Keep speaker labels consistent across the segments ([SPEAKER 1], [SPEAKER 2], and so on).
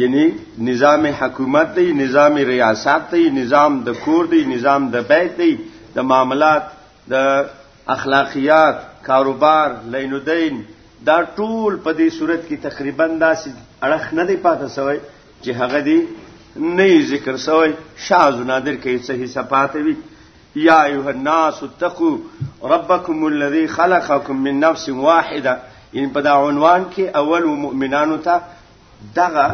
[SPEAKER 1] یعنی نظام حکومت دی نظام ریاست دی نظام د کور دی نظام د بیت دی د معاملات د اخلاقیات کاروبار لین دین دا ټول په دې صورت کې تقریبا داسې اړخ نه دی پاتې سوی چې هغه دی نه ذکر سوی شاز نادر کې څه حصہ پاتې وي یا ایها الناس اتقوا ربکم الذی خلقکم من نفس واحده ان په دا عنوان کې اول مؤمنانو ته دغه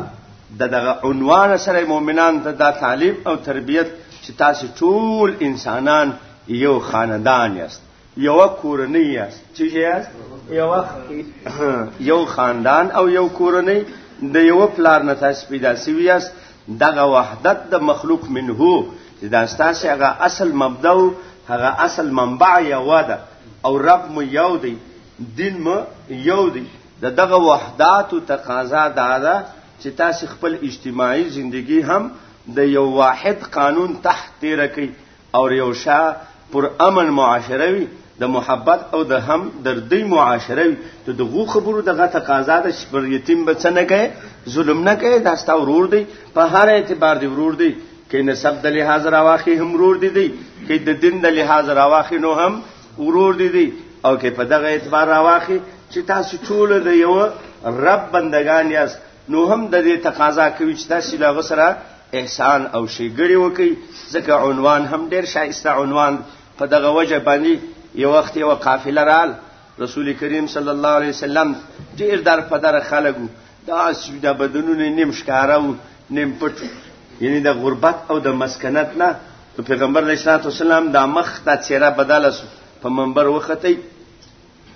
[SPEAKER 1] دغه عنوان سره مؤمنان ته دا تعلیم او تربیت چې تاسو ټول انسانان یو خاندان یاست یوه کورنۍ یاست چې یاست یوه یو خاندان او یو کورنۍ د یو پلار نه تاسو پیدا سوي یاست دغه وحدت د مخلوق منه چې دا ستاسو هغه اصل مبدا او هغه اصل منبع یو ده او رب مو یو دی دین مو یو دی د دغه وحدات او تقاضا دا ده چې تاسو خپل اجتماعي ژوندۍ هم د یو واحد قانون تحت تیر کړئ او یو شا پر امن معاشره وي د محبت او د هم دردی معاشره وي ته دغه خبرو دغه تقاضا د پر یتیم به څه نه کوي ظلم نه کوي دا ستا ورور دی په هر اعتبار دی ورور دی کې نسب د لحاظ راواخي هم ورور دی دی کې د دین د لحاظ راواخي نو هم ورور دی دی او کې په دغه اعتبار راواخي چې تاسو ټول د یو رب بندگان یاست نو هم د دې تقاضا کوي چې تاسو له غسره احسان او شیګړی وکي ځکه عنوان هم ډیر شایسته عنوان په دغه وجه باندې یو وخت یو قافله رال رسول کریم صلی الله علیه وسلم ډیر در په در خلګو دا سیده بدنونه نیم ښکارا او نیم پټ یعنی د غربت او د مسکنت نه پیغمبر علیه السلام د مخ ته چیرې بدله په منبر وختی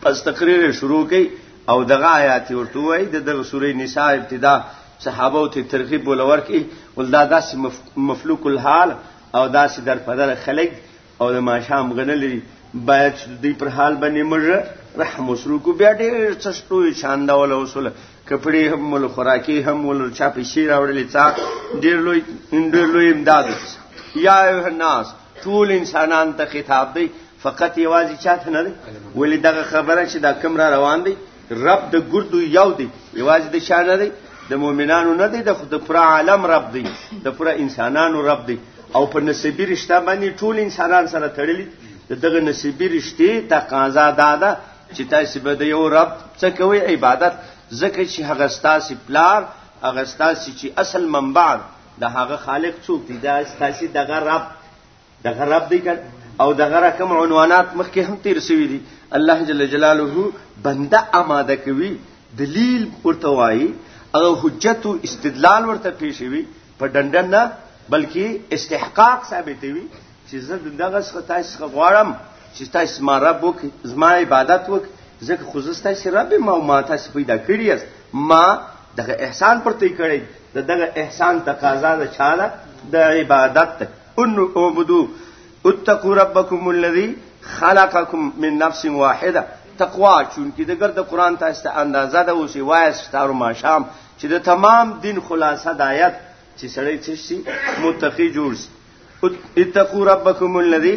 [SPEAKER 1] پس تقریر شروع کړي او دغه آیات ورته وای د دغه سورې نساء ابتدا صحابه ته ترغیب ولور کی ولدا داسې مفلوک الحال او داسې در پدر خلق او د ماشام غنلې باید دې پر حال باندې مر رحم وسرو کو بیا ډېر څشتوي شاند ول وسول کپڑے هم ول خوراکي هم ول چا په شیر راوړلې تا ډېر لوی ډېر لوی امداد یا الناس ټول انسانان ته خطاب دی فقط یوازې چاته نه دی ولې دغه خبره چې دا کم را روان دی رب د ګردو یو دی یوازې د چا نه دی د مؤمنانو نه دی د خود پر عالم رب دی د پر انسانانو رب دی او په نسبی رشتہ باندې ټول انسانان سره تړلي دغه نسبی رشتې تقاضا دا ده چې تاسو به د یو رب څخه کوي عبادت ځکه چې هغه ستاسو پلار هغه ستاسو چې اصل منبع د هغه خالق څوک دی دا ستاسو دغه رب د غرب دی کړ او د غره کوم عنوانات مخکې هم تیر شوی دي الله جل جلاله بنده آماده کوي دلیل ورته وایي او حجت او استدلال ورته پیښوي په ډنډن نه بلکې استحقاق ثابتوي چې زه دغه څخه تاسو څخه غواړم چې تاسو ما رب وک زما عبادت وک ځکه خو زه تاسو رب ما ما تاسو پیدا کړی یاست ما دغه احسان پر توی کړی دغه احسان تقاضا ده چاله د عبادت ان اعبدوا اتقوا ربكم الذي خلقكم من نفس واحده تقوا چون کې دګر د قران تاسو ته اندازه ده اوسې وایس ستارو ما شام چې د تمام دین خلاصه د آیت چې سړی چې شي متقی جوړ شي اتقوا ربکم الذی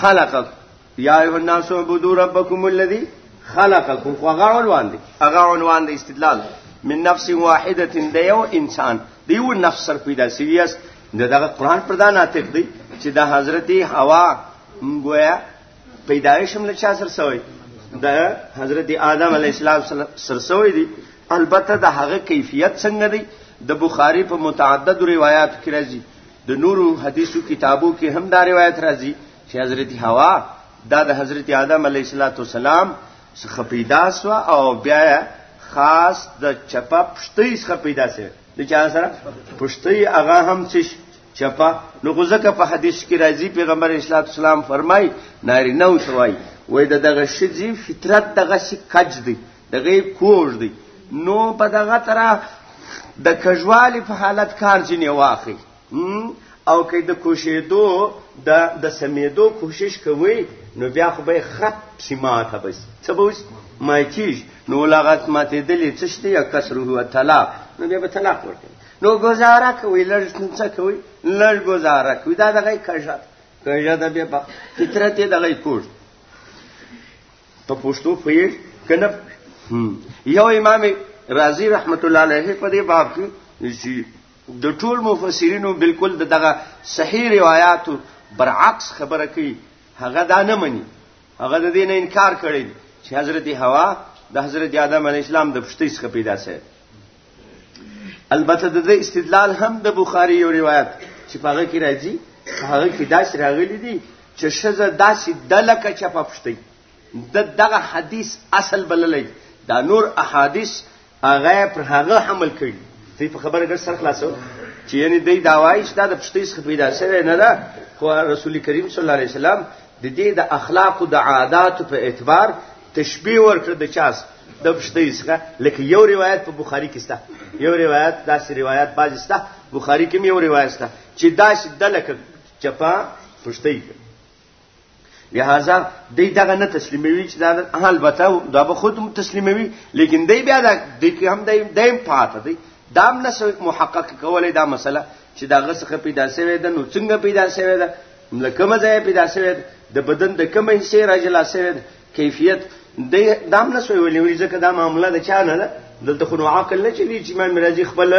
[SPEAKER 1] خلقکم یا ایه الناس عبدو ربکم الذی خلقکم خو هغه عنوان دی هغه عنوان دی استدلال من نفس واحده د یو انسان د یو نفس سره پیدا شوی است دغه قران پر دا ناطق دی چې د حضرت حوا ګویا پیدایش هم له چا سره سوی د حضرت آدم علی السلام سره سوی دی البته د هغه کیفیت څنګه دی د بخاری په متعدد روایت کې راځي د نورو حدیثو کتابو کې هم دا روایت راځي چې حضرت حوا دا د حضرت آدم علیه السلام څخه پیدا سو او بیا خاص د چپا پښتۍ څخه پیدا سو د چا سره پښتۍ هغه هم چې چپا نو ځکه په حدیث کې راځي پیغمبر اسلام اسلام فرمای ناری نو شوای وای د دغه شجی فطرت دغه شي کج دی دغه کوژ دی نو په دغه طرح د کژوالي په حالت کار جنې واخی او که د کوشیدو د د سمیدو کوشش کوي نو بیا خو به خراب سیماته بس څه به وس مایتیش نو لغت ماته دلی څه شته یا کسر هو طلاق نو بیا به طلاق ورکړي نو گزاره کوي لږ څه کوي لږ گزاره کوي دا دغه کژه کژه د بیا فطرت دغه کوش په پښتو پوهیږ کنه یو امام رازی رحمت الله علیه په دې باب کې د ټول مفسرینو بالکل دغه صحیح روایتو برعکس خبره کوي هغه دا نه مني هغه د دین انکار کړی چې حضرت حوا د حضرت آدم علی السلام د پښتۍ څخه پیدا شوه البته د دې استدلال هم د بخاری یو روایت چې پاغه کې راځي هغه کې داس راغلي دي چې شزه داسې دلکه چپه پښتۍ د دغه حدیث اصل بللی دا نور احادیث هغه پر هغه حمل کړي دوی په خبره ګر سر خلاصو چې یعنی دوی دا وایي چې دا د پښتې څخه پیدا شوی نه ده خو رسول کریم صلی الله علیه وسلم د دې د اخلاق او د عادت په اعتبار تشبیه ورکړ د چاس د پښتې څخه لکه یو روایت په بخاری کې سته یو روایت داسې روایت باز سته بخاری کې یو روایت سته چې داسې دلکه چپا پښتې لہذا دی دغه نه تسلیموي چې دا البته دا به خود تسلیموي لیکن دی بیا دا دی کې هم دی دیم پاته دی دام نه محقق کولای دا مسله چې دا غسخه پیدا شوی ده نو څنګه پیدا شوی ده لکه مزه پیدا شوی ده د بدن د کومه حصے راجلا شوی ده کیفیت د دام نه سوی ولې وی ځکه دا معاملې د چا نه ده دلته خو نو عقل نه چلی چې امام رازي خپل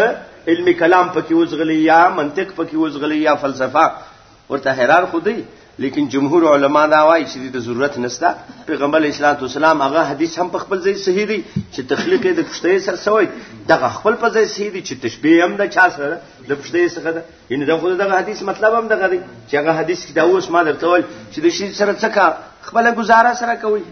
[SPEAKER 1] علمی کلام پکې وزغلی یا منطق پکې وزغلی یا فلسفه ورته حیران خو دی لیکن جمهور علما دا وایي چې د ضرورت نشته پیغمبر اسلام تو سلام هغه حدیث هم په خپل ځای صحیح دی چې تخلیق د پښتې سره سوی دغه خپل په ځای صحیح دی چې تشبیه هم د چا سره د پښتې سره ده یعنی دا خو دغه حدیث مطلب هم دغه دی چې هغه حدیث کې دا اوس ما درته ول چې د شي سره څه خپل گزاره سره کوي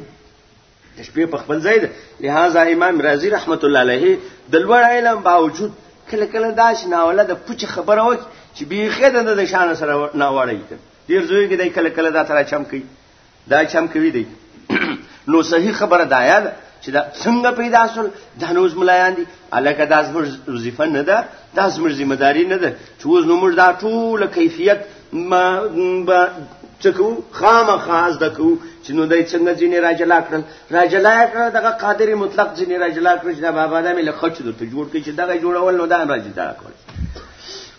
[SPEAKER 1] د شپې په خپل ځای ده لهدا امام رازي رحمت الله علیه د لوړ علم باوجود کله کله داس ناوله د پوچ خبره وکړي چې بیخه د شان سره ناوړی کړي ډیر زوی کې دای کله کله دا تر چم کوي دا چم کوي دی نو صحیح خبره دا یاد چې دا څنګه پیدا سول د نوز ملایان دي الکه دا زموږ وظیفه نه ده دا زموږ ذمہ داری نه ده چې اوس نو موږ دا ټول کیفیت ما با چکو خامخا از دکو چې نو دای څنګه ځینې راجلا کړل راجلا کړل دغه قادر مطلق ځینې راجلا کړل چې دا بابا دا مې لخچ دوته جوړ کړي چې دغه جوړول نو دا راجلا کړل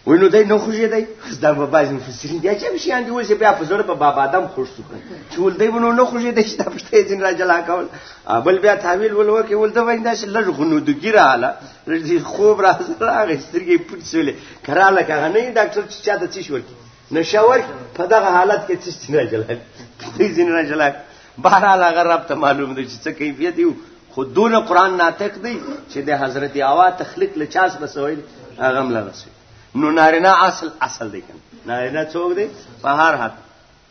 [SPEAKER 1] وای نو دای نو خوشې دی دا په باز مفسرین بیا چې شي اندي وځي بیا په زړه په بابا آدم خوش شو چې ول دی ونه نو خوشې دی چې دا پښته دین را جلا کول بل بیا تعویل ول وکي ول دا وای دا چې لږ غنودګی رااله دې خوب راځه راغې سترګې پټ شولې کراله کغه نه ډاکټر چې چاته څه شول نشاور په دغه حالت کې څه ستنه جلال څه ستنه جلال بهرحال هغه رب ته معلوم دی چې څه کیفیت یو خو دون قران ناطق دی چې د حضرت اوا تخلیق له چاس بسویل هغه مل رسول نو نارینه اصل اصل دی کنه نارینه څوک دی په هر حالت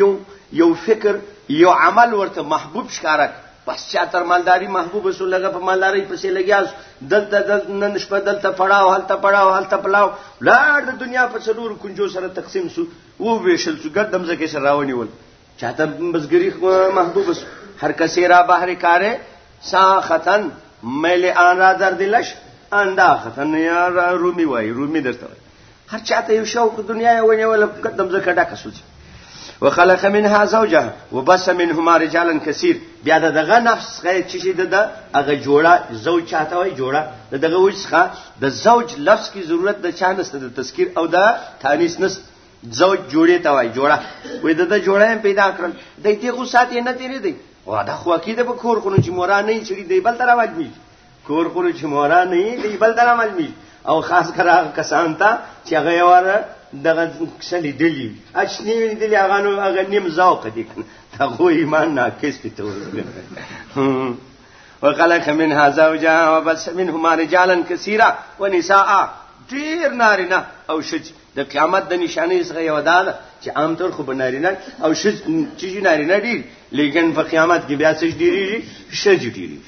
[SPEAKER 1] یو یو فکر یو عمل ورته محبوب ښکارک پس چا تر مالداری محبوب سو لګه په مالداری پسې لګیاس دلته دل نن شپه دلته پړاو هلته پړاو هلته پلاو لاړ د دنیا په څلور کنجو سره تقسیم سو و ویشل سو ګډ دمزه کې سره راونی ول چاته بزګری محبوب سو هر کسې را بهر کاره ساختن مل آن را در دلش اندا ختن یا رومی وای رومی درته هر چاته یو شوق دنیا یې ونیول د مځکه ډکه سوځي وخلق منها زوجها وبس منهما رجالا كثير بیا دغه نفس غي چې شي د هغه جوړه زوج چاته وي جوړه دغه وجخه د زوج لفظ کی ضرورت د چانس د تذکیر او د تانیث نس زوج جوړه ته وي جوړه وې د جوړه پیدا کړل د دې خو ساتي نه تیری دی او دا خو کې د بکور خونو چې مورا نه چړي دی بل تر واجبي کور خورو چې مورا نه یي دی بل در عمل می او خاص کر هغه کسان ته چې هغه یواره دغه سلی دلی اچنی دلی هغه نو هغه نیم ذوق دي ته خو ایمان ناقص دي ته وخلق منها زوجها وبس منهما رجالا كثيرا ونساء ډیر نارینه او شج د قیامت د نشانې څخه یو دا ده چې عام طور خو بنارینه او شج چې نارینه ډیر لیکن په قیامت کې بیا څه ډیری شج ډیری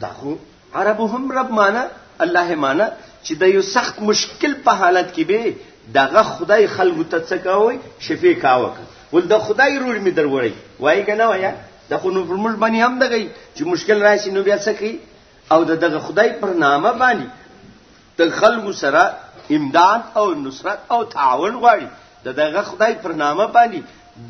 [SPEAKER 1] دا خو عربو هم رب معنا الله معنا چې د یو سخت مشکل په حالت کې به دغه خدای خلکو ته څه کاوي شفیع کاوه ول د خدای رور می دروړی وای کنه وای د خو نو فرمول باندې هم دغی چې مشکل راشي نو بیا څه کوي او دغه خدای پر نامه باندې د خلکو سره امداد او نصرت او تعاون غواړي د دغه خدای پر نامه باندې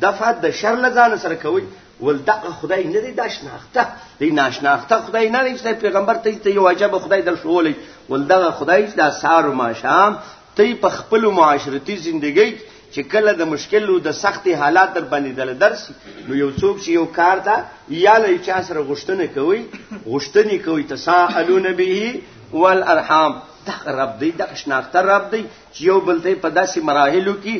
[SPEAKER 1] دفع د شر له ځان سره کوي ول دغه خدای نه دی داشناخته دی ناشناخته خدای نه دی چې پیغمبر ته ته یو عجب خدای در شولې ول دغه خدای چې د سار او ماشام ته په خپل معاشرتي ژوندۍ چې کله د مشکل او د سختي حالات در باندې دل درس نو یو څوک چې یو کار ته یا لې چا سره غشتنه کوي غشتنی کوي تساءلون به والارحام دا رب دی دا شناخته رب دی چې یو بل ته په داسې مراحلو کې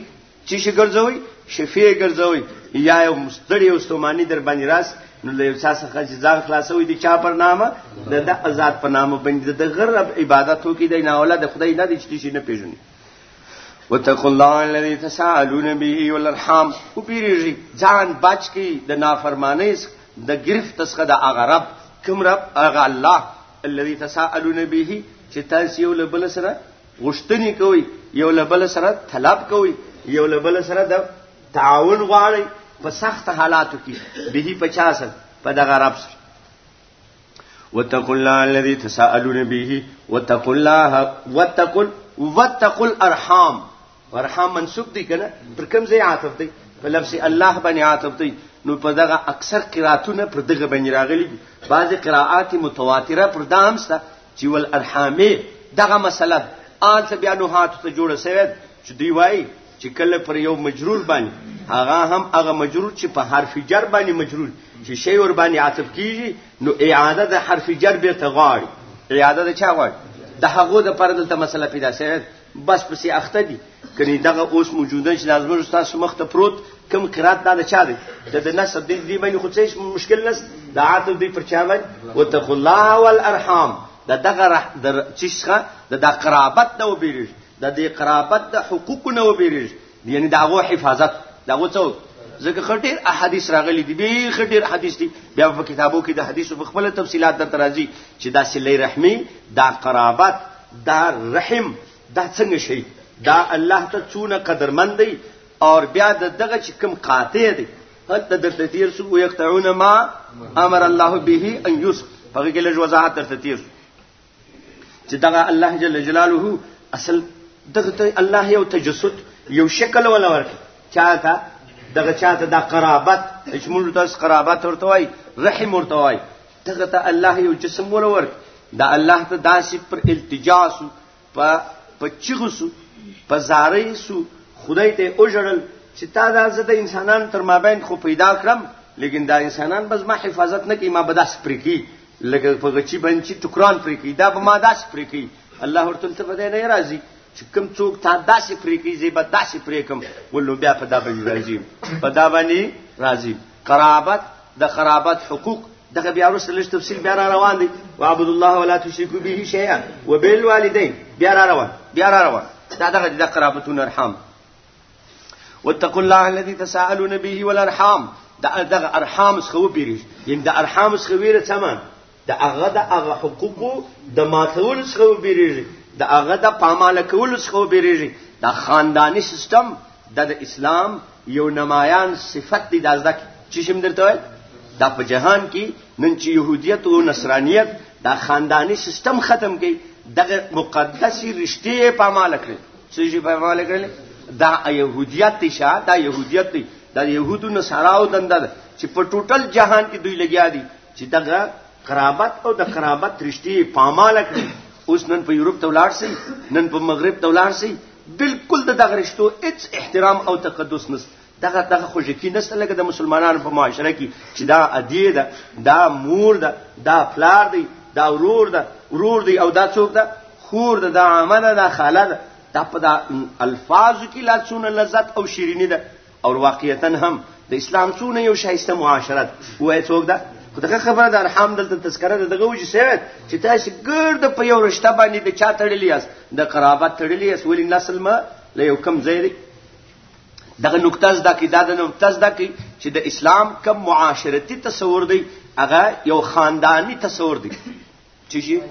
[SPEAKER 1] چې شي ګرځوي شفیع ګرځوي یا یو مستړی او ستومانی در باندې راس نو له یو چا څخه چې ځان خلاصوي د چا پر نامه د د آزاد په نامه باندې د غرب عبادت وکړي د نه اولاد خدای نه دي چې شي نه پیژني وتقوا الله الذي تساءلون به والارحام او پیریږي ځان بچ کی د نافرمانی د گرفت څخه د اغرب کوم رب اغه الله الذي تساءلون به چې تاسو یو له بل سره غشتنی کوي یو له بل سره طلب کوي یو له بل سره د تعاون غواړي په سخت حالاتو کې به په چا سره په دغه رب سره وتقوا الله الذي تساءلون به وتقوا الله وتقوا وتقوا الارحام ورحم منسوب دی کنه پر کوم ځای عاطف دی په لفظ الله باندې عاطف دی نو په دغه اکثر قراتونه پر دغه باندې راغلي بعضی قراءات متواتره پر دام سره چې ول ارحامه دغه مسله آل ته بیا نو هات ته جوړه سوی چې دی وای چې کله پر یو مجرور باندې هغه هم هغه مجرور چې په حرف جر باندې مجرور چې شی ور باندې عاطف کیږي نو اعاده د حرف جر به ته غواړي اعاده د چا غواړي د هغه د پر دلته مسله پیدا سوی بس پسې اخته دي کني دغه اوس موجوده چې لازم زموږ تاسو مخ ته پروت کم قرات دا چا دی د د نسب دی دی باندې خو څه مشکل نس د عاطف دی پر چا باندې وتقوا الله والارحام د دغه د چشخه د قرابت نه وبېږي د دې قرابت د حقوق نه وبېږي یعنی دا غو حفاظت دا غو څو ځکه خټیر احادیث راغلي دي ډیر خټیر احادیث دي بیا په کتابو کې د حدیثو په خپل تفصيلات در ترازی چې دا سلی رحمی دا قرابت دا رحم دا څنګه شي دا الله ته څونه قدرمن دی او بیا د دغه چې کوم قاطع دی هلته درته تیر سو او یقطعون ما امر الله به ان یوسف هغه کې لږ وضاحت درته تیر سو چې دغه الله جل جلاله اصل دغه ته الله یو تجسد یو شکل ولا ورکړي چاته دغه چاته د قرابت چې موږ تاسو قرابت ورته وای رحم ورته وای دغه ته الله یو جسم ولا ورکړي دا الله ته داسې پر التجا سو په په چغو سو په زارې سو خدای ته اوجړل چې تا دا زه د انسانان تر مابین خو پیدا کړم لیکن دا انسانان بس ما حفاظت نه کوي ما بداس پرې کی لګ په غچی باندې چې ټکران پرې کوي دا به ما داسې پرې کوي الله ورته ته په دې نه راضي چې کوم څوک تا داسې پرې کوي زه به داسې پرې کوم ولو بیا په دا باندې راضي په دا باندې راضي قرابت د قرابت حقوق دغه بیا وروسته لږ تفصیل بیا را روان دی وعبد الله ولا تشركوا به شيئا وبالوالدين بیا را روان بیا را روان دا دغه د قرابتون ارحام واتقوا الله الذي تساءلون به والارحام دا دغه ارحام څخه وبېری یعنی د ارحام څخه ویره چمن د هغه د هغه حقوقو د ماتول څخه وبېری د هغه د پاماله کول څخه وبېری دا خاندانی سیستم د اسلام یو نمایان صفت دی دا ځکه چې شم درته وای دا په جهان کې نن چې يهودیت او نصرانیت دا خاندانی سیستم ختم کړي دغه مقدسي رښتې په مال کړی څه شي په مال کړل دا يهوديت دي شه دا يهوديت دي دا يهودو نه سراو دنده چې په ټوټل جهان کې دوی لګیا دي چې دغه قرابت او د قرابت رشتي پامال کړي اوس نن په یورپ ته ولاړ سي نن په مغرب ته ولاړ سي بالکل د دغه رشتو هیڅ احترام او تقدس نشته دغه دغه خوشکی نسته لکه د مسلمانانو په معاشره کې چې دا ادیه ده دا مور ده دا پلار دی دا ورور ده ورور دی او دا څوک ده خور ده دا عامه ده دا خاله ده دا په دا الفاظ کې لا څونه لذت او شیرینی ده او واقعیتا هم د اسلام څونه یو شایسته معاشرت وای څوک ده دغه خبره د ارحام دلته تذکره ده دغه وجه سره چې تاسو ګرد په یو رشتہ باندې د چا تړلی یاست د قرابت تړلی یاست ولې نسل ما له یو کم ځای دغه نقطه زده کی دا د نقطه زده کی چې د اسلام کم معاشرتی تصور دی هغه یو خاندانی تصور دی چې شي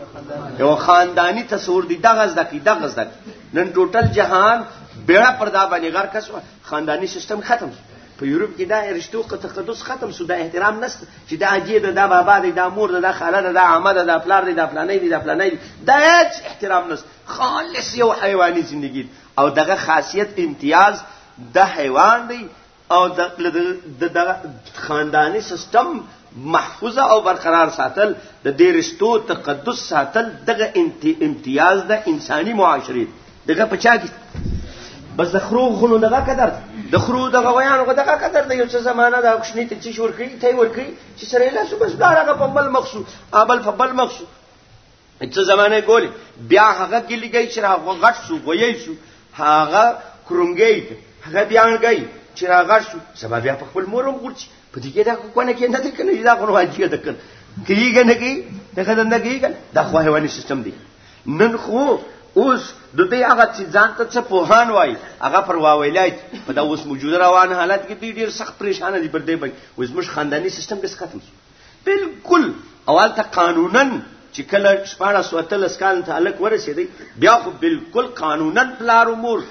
[SPEAKER 1] یو خاندانی تصور دی دغه زده کی دغه زده نن ټوټل جهان بیړه پر دا باندې غر کس خاندانی سیستم ختم شو په یورپ کې دا رشتو تقدس ختم شو دا احترام نست چې دا اجی ده دا بابا دی دا مور ده دا خاله ده دا عمه ده دا پلار دی دا پلانې دی دا پلانې دی دا هیڅ احترام نست خالص یو حیواني زندگی او دغه خاصیت امتیاز د حیوان دی او د دغه خاندانی سیستم محفوظه او برقرار ساتل د دې رشتو تقدس ساتل دغه امتیاز د انساني معاشري دغه پچا کی بس د خرو غونو دغه قدر د خرو دغه ویانو دغه قدر د یو څه زمانہ د اکشنی ته چې شور کړی ته ور کړی چې سره له سو بس بلاره په بل مخصو ابل په بل مخصو څه زمانه ګول بیا هغه کې لګی چې هغه غټ شو ویل شو هغه کرونګي هغه بیا انګي چې هغه شو سبا بیا په خپل مورم ګورچ په دې کې دا کوونه کې نه ده کنه دا غو واجیه ده کنه کیږي نه کی دا خدای نه کیږي دا خو حیواني سیستم دی نن خو اوس د دې هغه چې ځان ته څه پوهان وای هغه پر واویلای په دا اوس موجوده روان حالت کې ډیر سخت پریشان دي پر دې باندې اوس مش خاندانی سیستم کس ختم شو بالکل اول ته قانونا چې کله شپاړه سوتل اسکان ته الک ورسېدی بیا خو بالکل قانونا پلار امور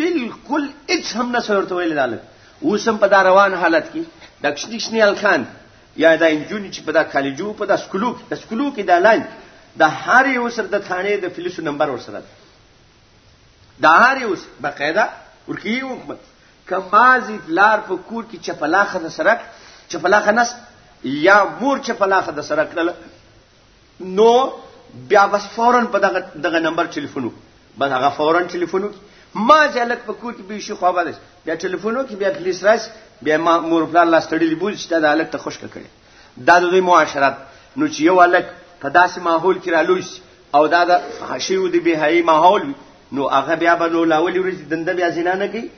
[SPEAKER 1] بالکل هیڅ هم نه سورته ویل دالک اوس هم په دا روان حالت کې د کشنیشنی الخان یا دا انجونی چې په دا کالجو په دا سکولو کې د سکولو کې د لاین د هر یو سر د ثانې د فلسو نمبر ورسره دا هر یو بقاعده ورکی حکومت کمازی پلار په کور کې چپلاخه د سرک چپلاخه نس یا مور چپلاخه د سرک کړل نو بیا بس فورا په دغه دغه نمبر ټلیفون بس هغه فورا ټلیفون ما ځلک په کور کې به شي خو به بیا ټلیفون کې بیا پولیس راځي بیا ما مور پلار لاس تړلی بوج چې دا الک ته خوشک کړي دا د دوی معاشرت نو چې یو الک په داسې ماحول کې رالوي او دا د فحشیو د بهایي ماحول نو هغه بیا به نو لاولې ورځې دنده بیا زنا نه کوي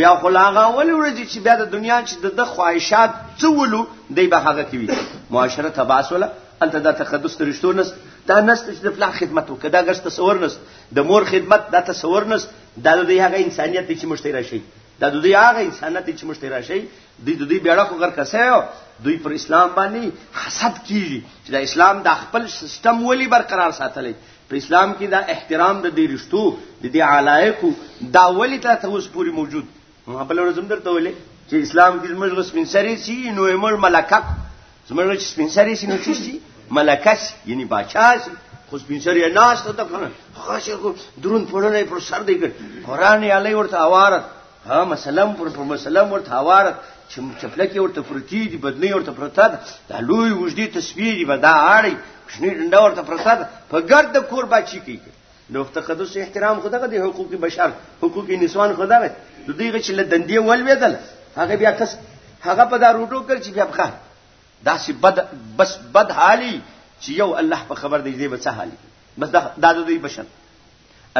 [SPEAKER 1] بیا خو لا هغه اول ورځې چې بیا د دنیا چې د د خواهشات څه ولو دی به هغه کوي معاشره تباس ولا انت دا تقدس ترشتو نس دا نس چې د پلا خدمت وکړه دا ګرځ تصور نس د مور خدمت دا تصور نس دا د هغه انسانیت چې مشتري شي دا د هغه انسانیت چې مشتري شي دی د دې بیړه خو غرق سه دوی پر اسلام باندې حسد کیږي چې د اسلام د خپل سیستم ولی برقرار ساتلی په اسلام کې دا احترام د دې رښتو د دې علایقو دا ولی ته اوس پوری موجود ما بل ورځم درته ویلې چې اسلام کې موږ غسمن سری سي نو موږ ملکک زموږ چې سپین سری سي نو څه شي ملکس یعنی بادشاہ شي خو سپین سری ناس ته کنه خاصه درون پړنه پر سر دی کړ قران یې علی ورته اوارت ها مسلم پر پر مسلم ورته هوار چې چپلکې ورته پرتی دي بدنۍ ورته پرته ده دا لوی وجدي تسبیح دی به دا اړي کوچنی ډنډه ورته پرته ده په ګرد د کور بچی کوي نو تقدس احترام خو دغه د حقوق بشر حقوق نسوان خو دغه د دې غچ له دندې ولوېدل هغه بیا کس هغه په دا روټو کړ چې بیا بخا دا سی بد بس بد حالي چې یو الله په خبر دی دې بچا حالي بس دا د دې بشر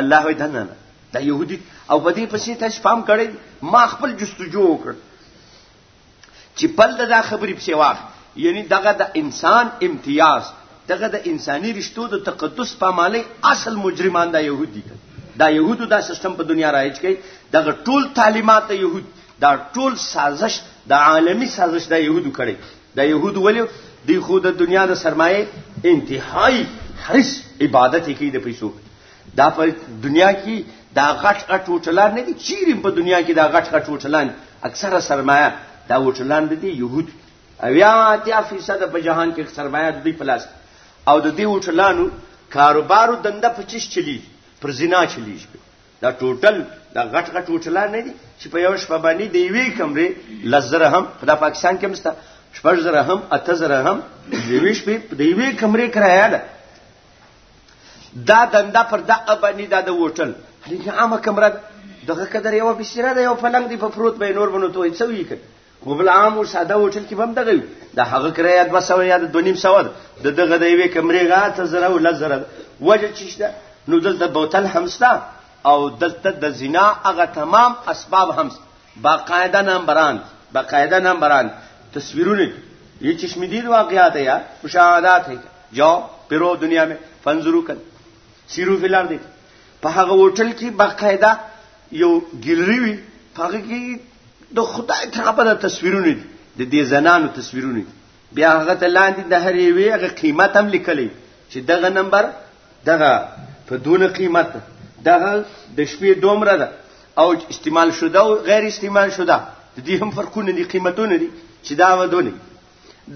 [SPEAKER 1] الله وی دنه دا يهودي او په دې پسې ته شپام کړي ما خپل جستجو وکړ چې بل دا خبرې پسې واخ یعنی دغه د انسان امتیاز دغه د انساني رشتو د تقدس په مالي اصل مجرمان دا يهودي دا يهودو دا سیستم په دنیا راځي چې دغه ټول تعلیمات يهود دا ټول سازش د عالمی سازش د يهودو کړي دا يهود ولې دی خو د دنیا د سرمایه انتهایی حرس عبادت کوي د پیسو دا په دنیا کې دا غټ غټ هوټلان نه دي چیرې په دنیا کې دا غټ غټ هوټلان اکثره سرمایه دا هوټلان دي يهود اویا اتیا فیصد په جهان کې سرمایه دوی پلاس او د دې هوټلانو کاروبارو دنده پچیش چلی پر زنا چلی دا ټوټل دا غټ غټ هوټلان نه دي چې په یو شپه باندې د یوې کمرې لزر هم خدا پاکستان کې مستا شپږ زره هم اته زره هم یوې شپې د یوې کمرې کرایه ده دا دنده پر دا باندې دا د هوټل هغه عامه کمره دغه قدر یو بشیره ده یو پلنګ دی په پروت به نور بنو توې څوې کړ وبل عام او ساده هوټل کې هم دغه د هغه کرایه 200 یا 2500 د دغه د یوې کمرې غاته زره او لزره وجه چشته نو دلته بوتل همستا او دلته د زنا هغه تمام اسباب هم باقاعده نمبران باقاعده نمبران تصویرونه یہ چشم دید واقعات ہے یار مشاہدات ہے جاؤ پھرو دنیا میں فنزرو کل سیرو فی الارض په هغه هوټل کې باقاعده یو ګیلری وی هغه کې د خدای تعالی د تصویرونه دي د دې زنانو تصویرونه دي بیا هغه ته لاندې د هرې وی هغه قیمت هم لیکلی چې دغه نمبر دغه په دونه قیمت دغه د شپې دومره ده او استعمال شده او غیر استعمال شده د دې هم فرقونه دي قیمتونه دي چې دا ودونی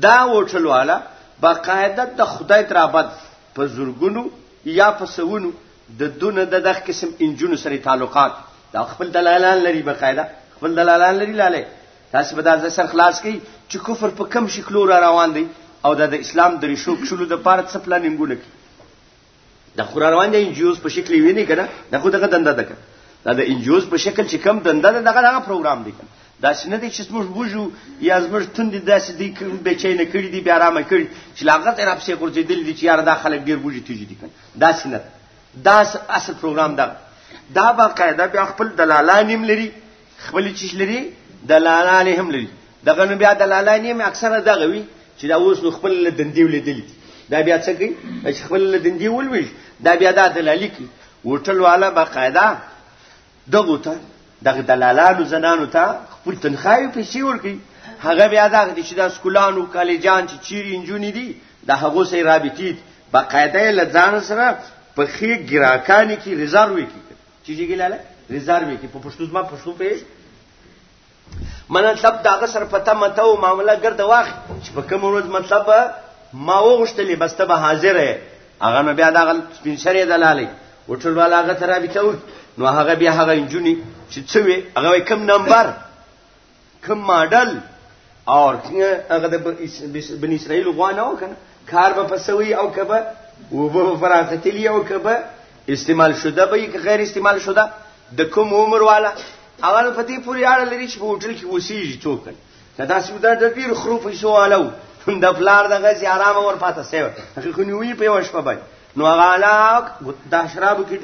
[SPEAKER 1] دا وټلواله باقاعده د خدای ترابط په زورګونو یا په سونو د دونه د دغه قسم انجونو سره تعلقات دا خپل دلالان لري بقاعده خپل دلالان لري لاله تاسو به دا سر خلاص کړئ چې کفر په کم شکلو را روان دی او دا د اسلام د ریشو کښلو د پاره څه پلانینګونه کوي د خور روان دي انجیوز په شکل ویني کنه دا خو دغه دنده ده دا د انجیوز په شکل چې کم دنده ده دغه دغه پروګرام دی دا څنګه دي چې موږ بوجو یا موږ تند داسې دي چې بچی نه کړی دي بیا را مې کړی چې لاغت رب سي ګرځیدل دي چې یار دا خلک ډیر بوجي تیجی دي کنه دا سینه دا اصل پروګرام دا دا با قاعده بیا خپل دلالان هم لري خپل چیش لري دلالان هم لري دغه نو بیا دلالان هم اکثره دغه وي چې دا اوس نو خپل دندې ولیدل دا بیا څه کوي چې خپل دندې ولوي دا بیا دا دلالي کوي هوټل والا با قاعده دغو ته دغه دلالانو زنانو ته خپل تنخواهي پیسې ورکړي هغه بیا دغه دي چې د سکولانو کالجان چې چیرې انجونې دي د هغو سره رابطې باقاعده له ځان سره په خې ګراکانې کې ریزروې کې چې جګلاله ریزروې کې په پښتو ځما پښتو پیژ مطلب داغه سر پته مته او معاملہ ګرد واخ چې په کوم ورځ مطلب ما وغشتلې بس ته به حاضر هغه نو بیا داغه سپین شری دلالي وټل والا هغه تر بیا ته نو هغه بیا هغه انجونی چې څه وي هغه کم نمبر کم ماډل او هغه د بن اسرائیل غوانه وکنه کار به پسوي او کبه وبو فرانسه تلی او کبه استعمال شده به که غیر استعمال شده د کوم عمر والا هغه په دې پورې اړه لري چې په هوټل کې وسیږي څوک نه دا سیو دا د ډیر خرو پیسو والو د پلار د غزي آرام ور پاته سیو هغه خو نیوی په وښ په باندې نو هغه علاق د شراب کې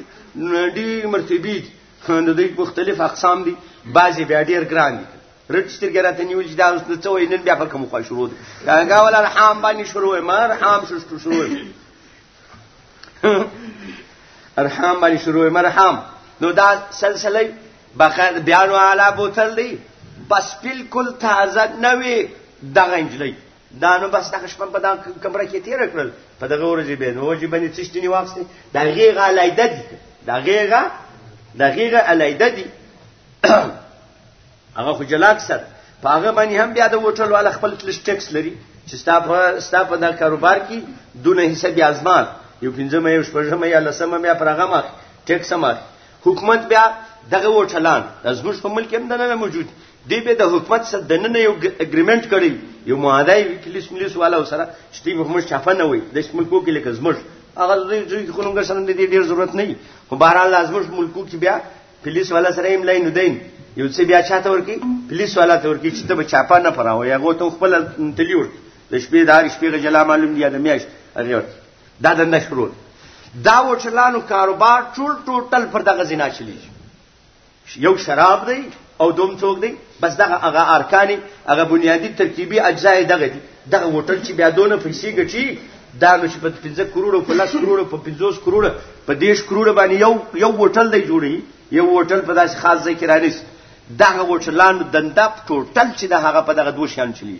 [SPEAKER 1] ډیر مرتبه دي د دې مختلف اقسام دي بعضي بیا ډیر ګران دي رجستر کې راته نیول چې دا اوس څه وای نن بیا په کوم خوا شروع دي دا هغه ولا رحم باندې شروع ما رحم شروع ارحام باندې شروع مرحم نو دا سلسله بخیر بیان والا بوتل دی بس بالکل تازه نوې دغه انجلی دا نو بس دغه شپه په دا کمره کې تیر کړل په دغه ورځې به نو چې باندې چشتنی واخستې دا غیغه لایده دي دا غیغه دا غیغه لایده دي هغه خو جلاک سر په هغه باندې هم بیا د هوټل والا خپل تلش ټیکس لري چې ستا په ستا په دا کاروبار کې دونه حصہ بیا ازمان یو پنځمه یو شپږمه یا لسمه بیا پرغه مخ ټیکس مخ حکومت بیا دغه هوټلان زموږ په ملک هم نه موجود دی به د حکومت سره د نن یو اګریمنت کړی یو معاهده وی پولیس ملیس والا سره چې دی موږ چافه نه وي د ملکو کې لکه زموږ هغه دوی خو موږ سره د دې ډیر ضرورت نه وي خو بهرحال لازم ملکو کې بیا پولیس والا سره هم لاین ودین یو څه بیا چاته ورکی پولیس والا ته ورکی چې ته به چاپا نه پراو یا غو ته خپل تلی ورکی د شپې د هغې شپې غجلا معلوم دی د میاشت هغې ورته دا دنده شروع دا وټلانو کاروبار ټول ټوټل پر دغه زنا چلیږي یو شراب دی او دوم څوک دی بس دغه هغه ارکان هغه بنیادی ترکیبی اجزا دغه دي دغه هوټل چې بیا دونه پیسې ګټي دا نو چې په 15 کروڑو په 10 کروڑو په 50 کروڑو په 10 کروڑو باندې یو یو هوټل دی جوړي یو هوټل په داسې خاص ځای کې رانیس دغه هوټلانو دنده ټوټل چې د هغه په دغه دوه شیان چلی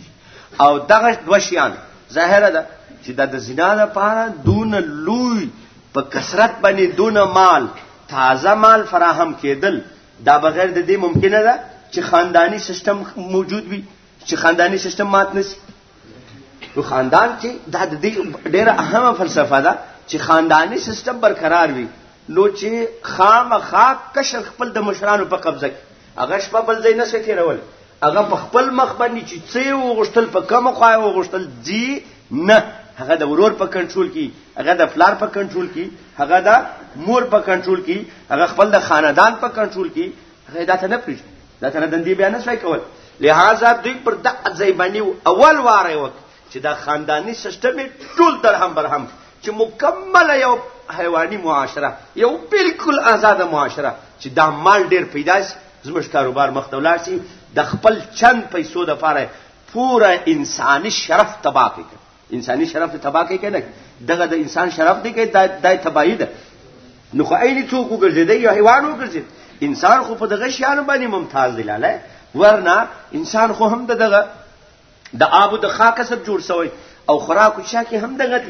[SPEAKER 1] او دغه دوه شیان ظاهره ده چې دا د زنا لپاره دون لوی په کثرت باندې دون مال تازه مال فراهم کېدل دا بغیر د دې ممکنه ده چې خاندانی سیستم موجود وي چې خاندانی سیستم مات نسی نو خاندان چې دا د دې ډیره اهمه فلسفه ده چې خاندانی سیستم برقرار وي نو چې خامخا کشر خپل د مشرانو په قبضه کې هغه شپه بل ځای نه سکیرول هغه په خپل مخ باندې چې څه وغشتل په کوم خوا وغشتل دی نه هغه د ورور په کنټرول کې هغه د فلار په کنټرول کې هغه د مور په کنټرول کې هغه خپل د خاندان په کنټرول کې هغه دا ته نه پریږدي دا ته دندې بیا نه شوی کول لہذا دوی پر د ځای باندې اول واره وک چې دا خاندانی سیستم ټول درهم برهم چې مکمل یو حیواني معاشره یو بالکل آزاد معاشره چې دا مال ډیر پیدا شي زموږ کاروبار مخ ته ولاړ شي د خپل چند پیسو د پاره پورا انساني شرف تباہ کړي انساني شرف تباہ کوي کنه دغه د انسان شرف دی کې دای تباہی ده نو خو عین څوک وګرځیدي یو حیوان وګرځید انسان خو په دغه شیانو باندې ممتاز دی لاله ورنه انسان خو هم دغه د آب د خاک سب جوړ شوی او خوراک او شاکي هم دغه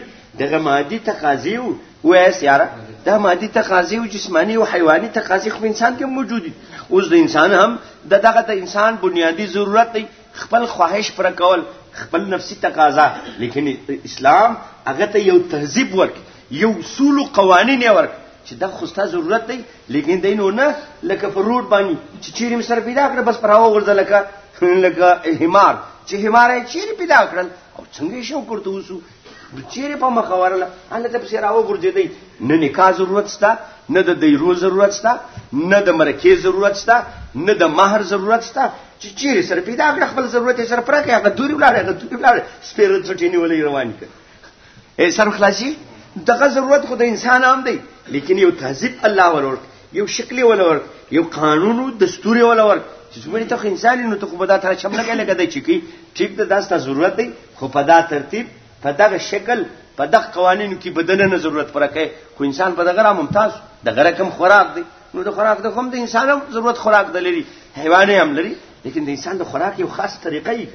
[SPEAKER 1] دغه مادي تقاضي او وایس یاره دا مادي تقاضي او جسماني او حیواني تقاضي خو انسان کې موجود دي اوس د انسان هم دغه د انسان بنیادی ضرورت دی خپل خواهش پر کول خپل نفسي تقاضا لیکن اسلام هغه ته یو تهذیب ورک یو اصول او قوانین ورک چې دا خو ستاسو ضرورت دی لیکن دین نه لکه پر روډ باندې چې چیرې سر پیدا کړ بس پر هوا ورځه لکه لکه همار چې همار یې چیرې پیدا کړل او څنګه شو کوړته وسو نو چیرې په مخه ورله هلته پسې راوګرځېدی نه نکاح ضرورت شته نه د دیرو ضرورت شته نه د مرکې ضرورت شته نه د مهر ضرورت شته چې چیرې سره پیدا کړه خپل ضرورت یې سره پوره کړي هغه دوري ولاړ هغه دوري ولاړ سپېره څټې نیولې روان کړ ای سر خلاصي دغه ضرورت خو د انسان هم دی لیکن یو تهذیب الله ورور یو شکل ولا ورک یو قانون او دستور ولا ورک چې څومره ته انسان نو ته خو به دا تر چم لګا لګا دی چې کی ټیک د داستا ضرورت دی خو په دا ترتیب په دغه شکل په دغه قوانینو کې بدلنه ضرورت پر کوي خو انسان په دغه را ممتاز دغه رقم خوراک دی نو د خوراک د کوم د انسان ضرورت خوراک د لري حیوان هم لري لیکن د انسان د خوراک یو خاص طریقه یې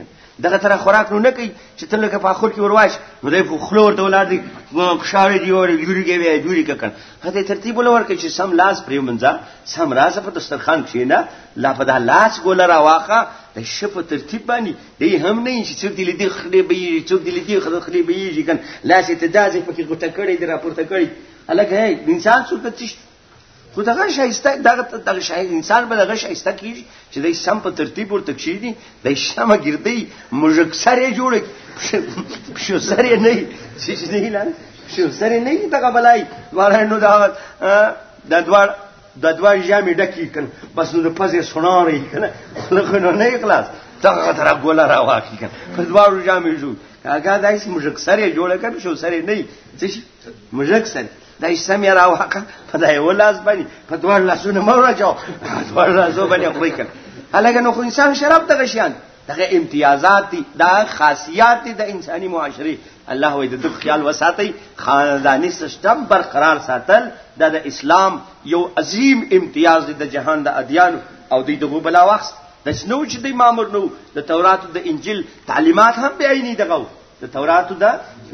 [SPEAKER 1] دغه تر خوراک نو نه کوي چې تل کې په خور کې ورواش نو دې خلور ته ولادي فشار دی او جوړي کې وي جوړي ککن هته ترتیب ولور کې چې سم لاس پرې منځه سم راز په دسترخوان کې نه لا په لاس ګول را واخه د شپ ترتیب باندې دی هم نه چې څوک دی لدی خړې به څوک دی لدی خړې به یې ځکن لاس ته دازې پکې ګټه کړې دی راپورته کړې الګ هي انسان څوک تشت خو دغه شایسته دغه دغه شای انسان به دغه شایسته کیږي چې د سم په ترتیب ورته کشي دي د شمه ګردي مژک سره جوړ شو سره نه چې نه لان شو سره نه دغه بلای ورانو دا د دوړ د دوړ جامې ډکی کن بس نو په ځې سونارې کنه لکه نو نه اخلاص دغه تر ګولا را واخی کن په دوړ جامې جو هغه دایس مژک سره جوړ کړ شو سره نه چې مجک سره دا اسلام یې راوخه په دای ولاس باندې په دوه لاسونه مو راځو دوه لاسو باندې خو وکړ هلګه نو خو انسان شراب دغه شیان دغه امتیازات دي دا خاصیات دي د انساني معاشري الله وې د دې خیال وساتي خاندانی سیستم برقرار ساتل دا د اسلام یو عظیم امتیاز دی د جهان د ادیان او د دغه بلا وخت د شنو چې د مامور نو د تورات او د انجیل تعلیمات هم به عیني دغه د تورات او د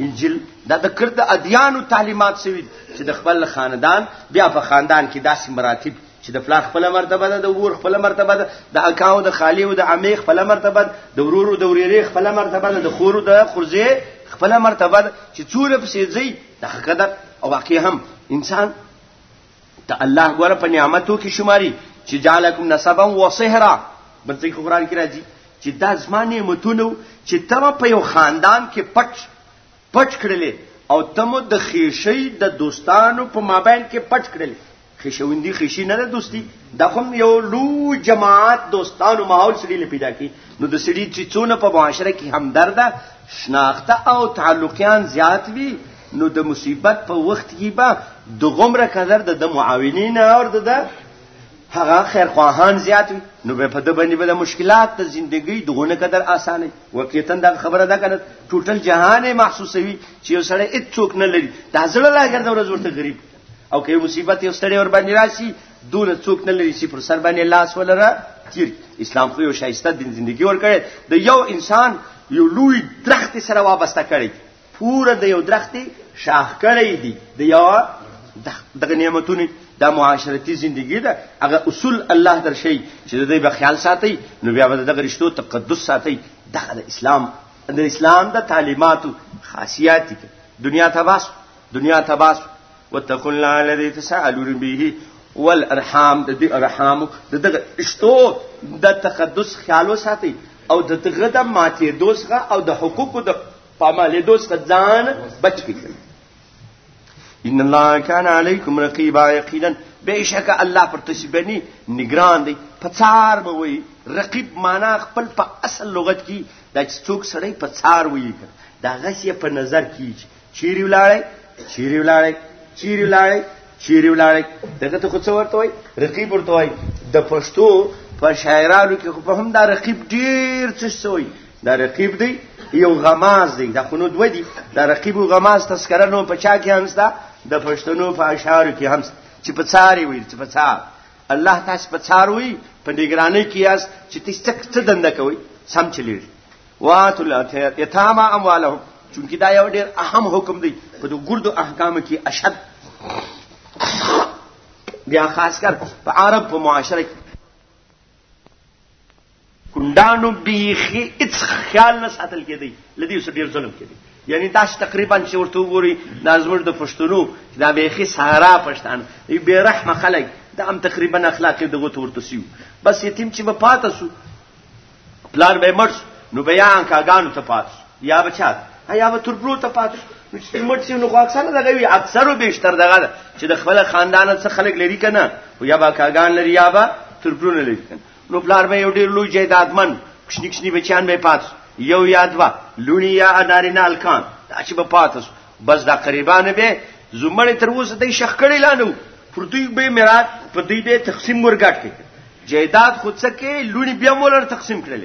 [SPEAKER 1] انجیل دا د کړ د ادیانو تعلیمات شوی چې د خپل خاندان بیا په خاندان کې داسې مراتب چې د پلار خپل مرتبه ده د ور خپل مرتبه ده د اکاو د خالی او د عمی خپل مرتبه ده د ورورو د وريري خپل مرتبه ده د خورو د خرزه خپل مرتبه ده چې څوره په سيځي د حقدر او واقع هم انسان ته الله ګوره په نعمتو کې شماري چې جعلکم نسبا و صهرا بل څه قرآن کې راځي چې دا زما نعمتونه چې تم په یو خاندان کې پټ پټ کړلې او تم د خیشي د دوستانو په مابین کې پټ کړلې خیشوندی خیشي نه دوستي دا کوم یو لو جماعت دوستانو ماحول سړي لپاره پیدا کی نو د سړي چې څونه په معاشره کې همدرد شناخته او تعلقیان زیات وي نو د مصیبت په وخت کې به د غمره قدر د د معاونین اور د هغه خیر خواهان زیات وي نو به په د باندې به د مشکلات د ژوندۍ دغونه قدر اسانه وقیتن دا خبره ده کنه ټوټل جهان محسوسوي چې یو سړی هیڅوک نه لري دا زړه لا ګرځي ورځ ورته غریب او که مصیبت یو سړی ور باندې راشي دون څوک نه لري چې پر سر باندې لاس ولره تیر اسلام خو یو شایسته د ژوندۍ ور کړی د یو انسان یو لوی درخت سره وابسته کړی پوره د یو درختي شاخ کړی دی د یو دغه نعمتونه دا معاشرتی زندگی ده هغه اصول الله در شي چې د دې به خیال ساتي نو بیا به دغه رشتو تقدس ساتي دغه د اسلام د اسلام د تعلیماتو خاصیات دي دنیا تباس دنیا تباس وتقوا الله الذي تسالون به والارحام د دې ارحام د دغه رشتو د تقدس خیال وساتي او د دغه د ماتې دوسغه او د حقوقو د پاماله دوست ځان بچ کړي ان الله کان علیکم رقیبا یقینا بیشک الله پر تشبنی نگران دی پڅار به وي رقیب معنا خپل په اصل لغت کې د څوک سړی پڅار وي دا غسی په نظر کې چیرې ولاړې چیرې ولاړې چیرې ولاړې چیرې ولاړې دغه ته خو څه ورته وای رقیب ورته وای د پښتو په شاعرانو کې خو په هم دا رقیب ډیر څه سوی دا رقیب دی یو غماز دی دا خونو دوه دی دا رقیب او غماز تذکرہ نو په چا کې هم ستا د پښتنو په اشعار کې هم چې په څاري وي چې په څار الله تاسو په څار وي په نگرانۍ کې یاست چې تاسو څه دنده کوي سم چلیږي واتل یتاما اموالهم چونکی دا یو ډیر اهم حکم دی په دو ګردو احکام کې اشد بیا خاص کر په عرب په معاشره کې کندانو بیخي هیڅ خیال نه ساتل کېدی لدی اوس ډیر ظلم کېدی یعنی تاسو تقریبا چې ورته وګورئ دا زموږ د پښتنو دا بیخي سهارا پښتانه دی بې رحمه خلک دا هم تقریبا اخلاقي دغو ته ورته سیو بس یتیم چې به پاته سو پلار به مړ نو بیا انکاګانو ته پاته سو یا به چات یا به تربرو ته پاتې شو نو چې مټ سیو نو خو اکثر دغه وي اکثر او بیشتر دغه ده چې د خپل خاندان څخه خلک لري کنه او یا به کاګان لري یا به تربرو نه لري کنه نو پلار به یو ډیر لوی جیدادمن کښنی کښنی بچان به پاتې یو یا دوا لونی یا انارینه الکان دا چې به پاتې بس دا قریبان به زمړې تر اوسه د شخ کړي لانو پر دوی به میراث په دوی به تقسیم ورګټ کړي جیداد خود څه کې لونی بیا مولر تقسیم کړل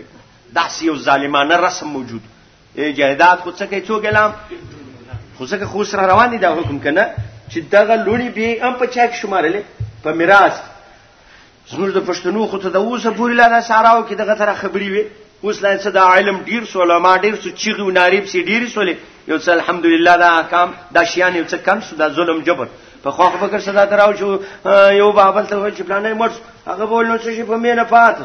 [SPEAKER 1] داسې یو ظالمانه رسم موجود ای جهداد خو څه کوي څوک اعلان خو ځکه خو سره روان دي دا حکم کنه چې دغه لونی به هم په چا کې شمارلې په میراث زموږ د پښتنو خو ته د اوسه پورې لا نه ساراو کې دغه تر خبري وي اوس لا څه د علم ډیر سو علما ډیر سو چیغي و ناریب سي ډیر سولې یو څه الحمدلله دا احکام دا شیان یو څه کم سو دا ظلم جبر په خو خبر صدا دراو شو یو بابل ته چې پلانې مرز هغه بولنو چې په مینه پاتې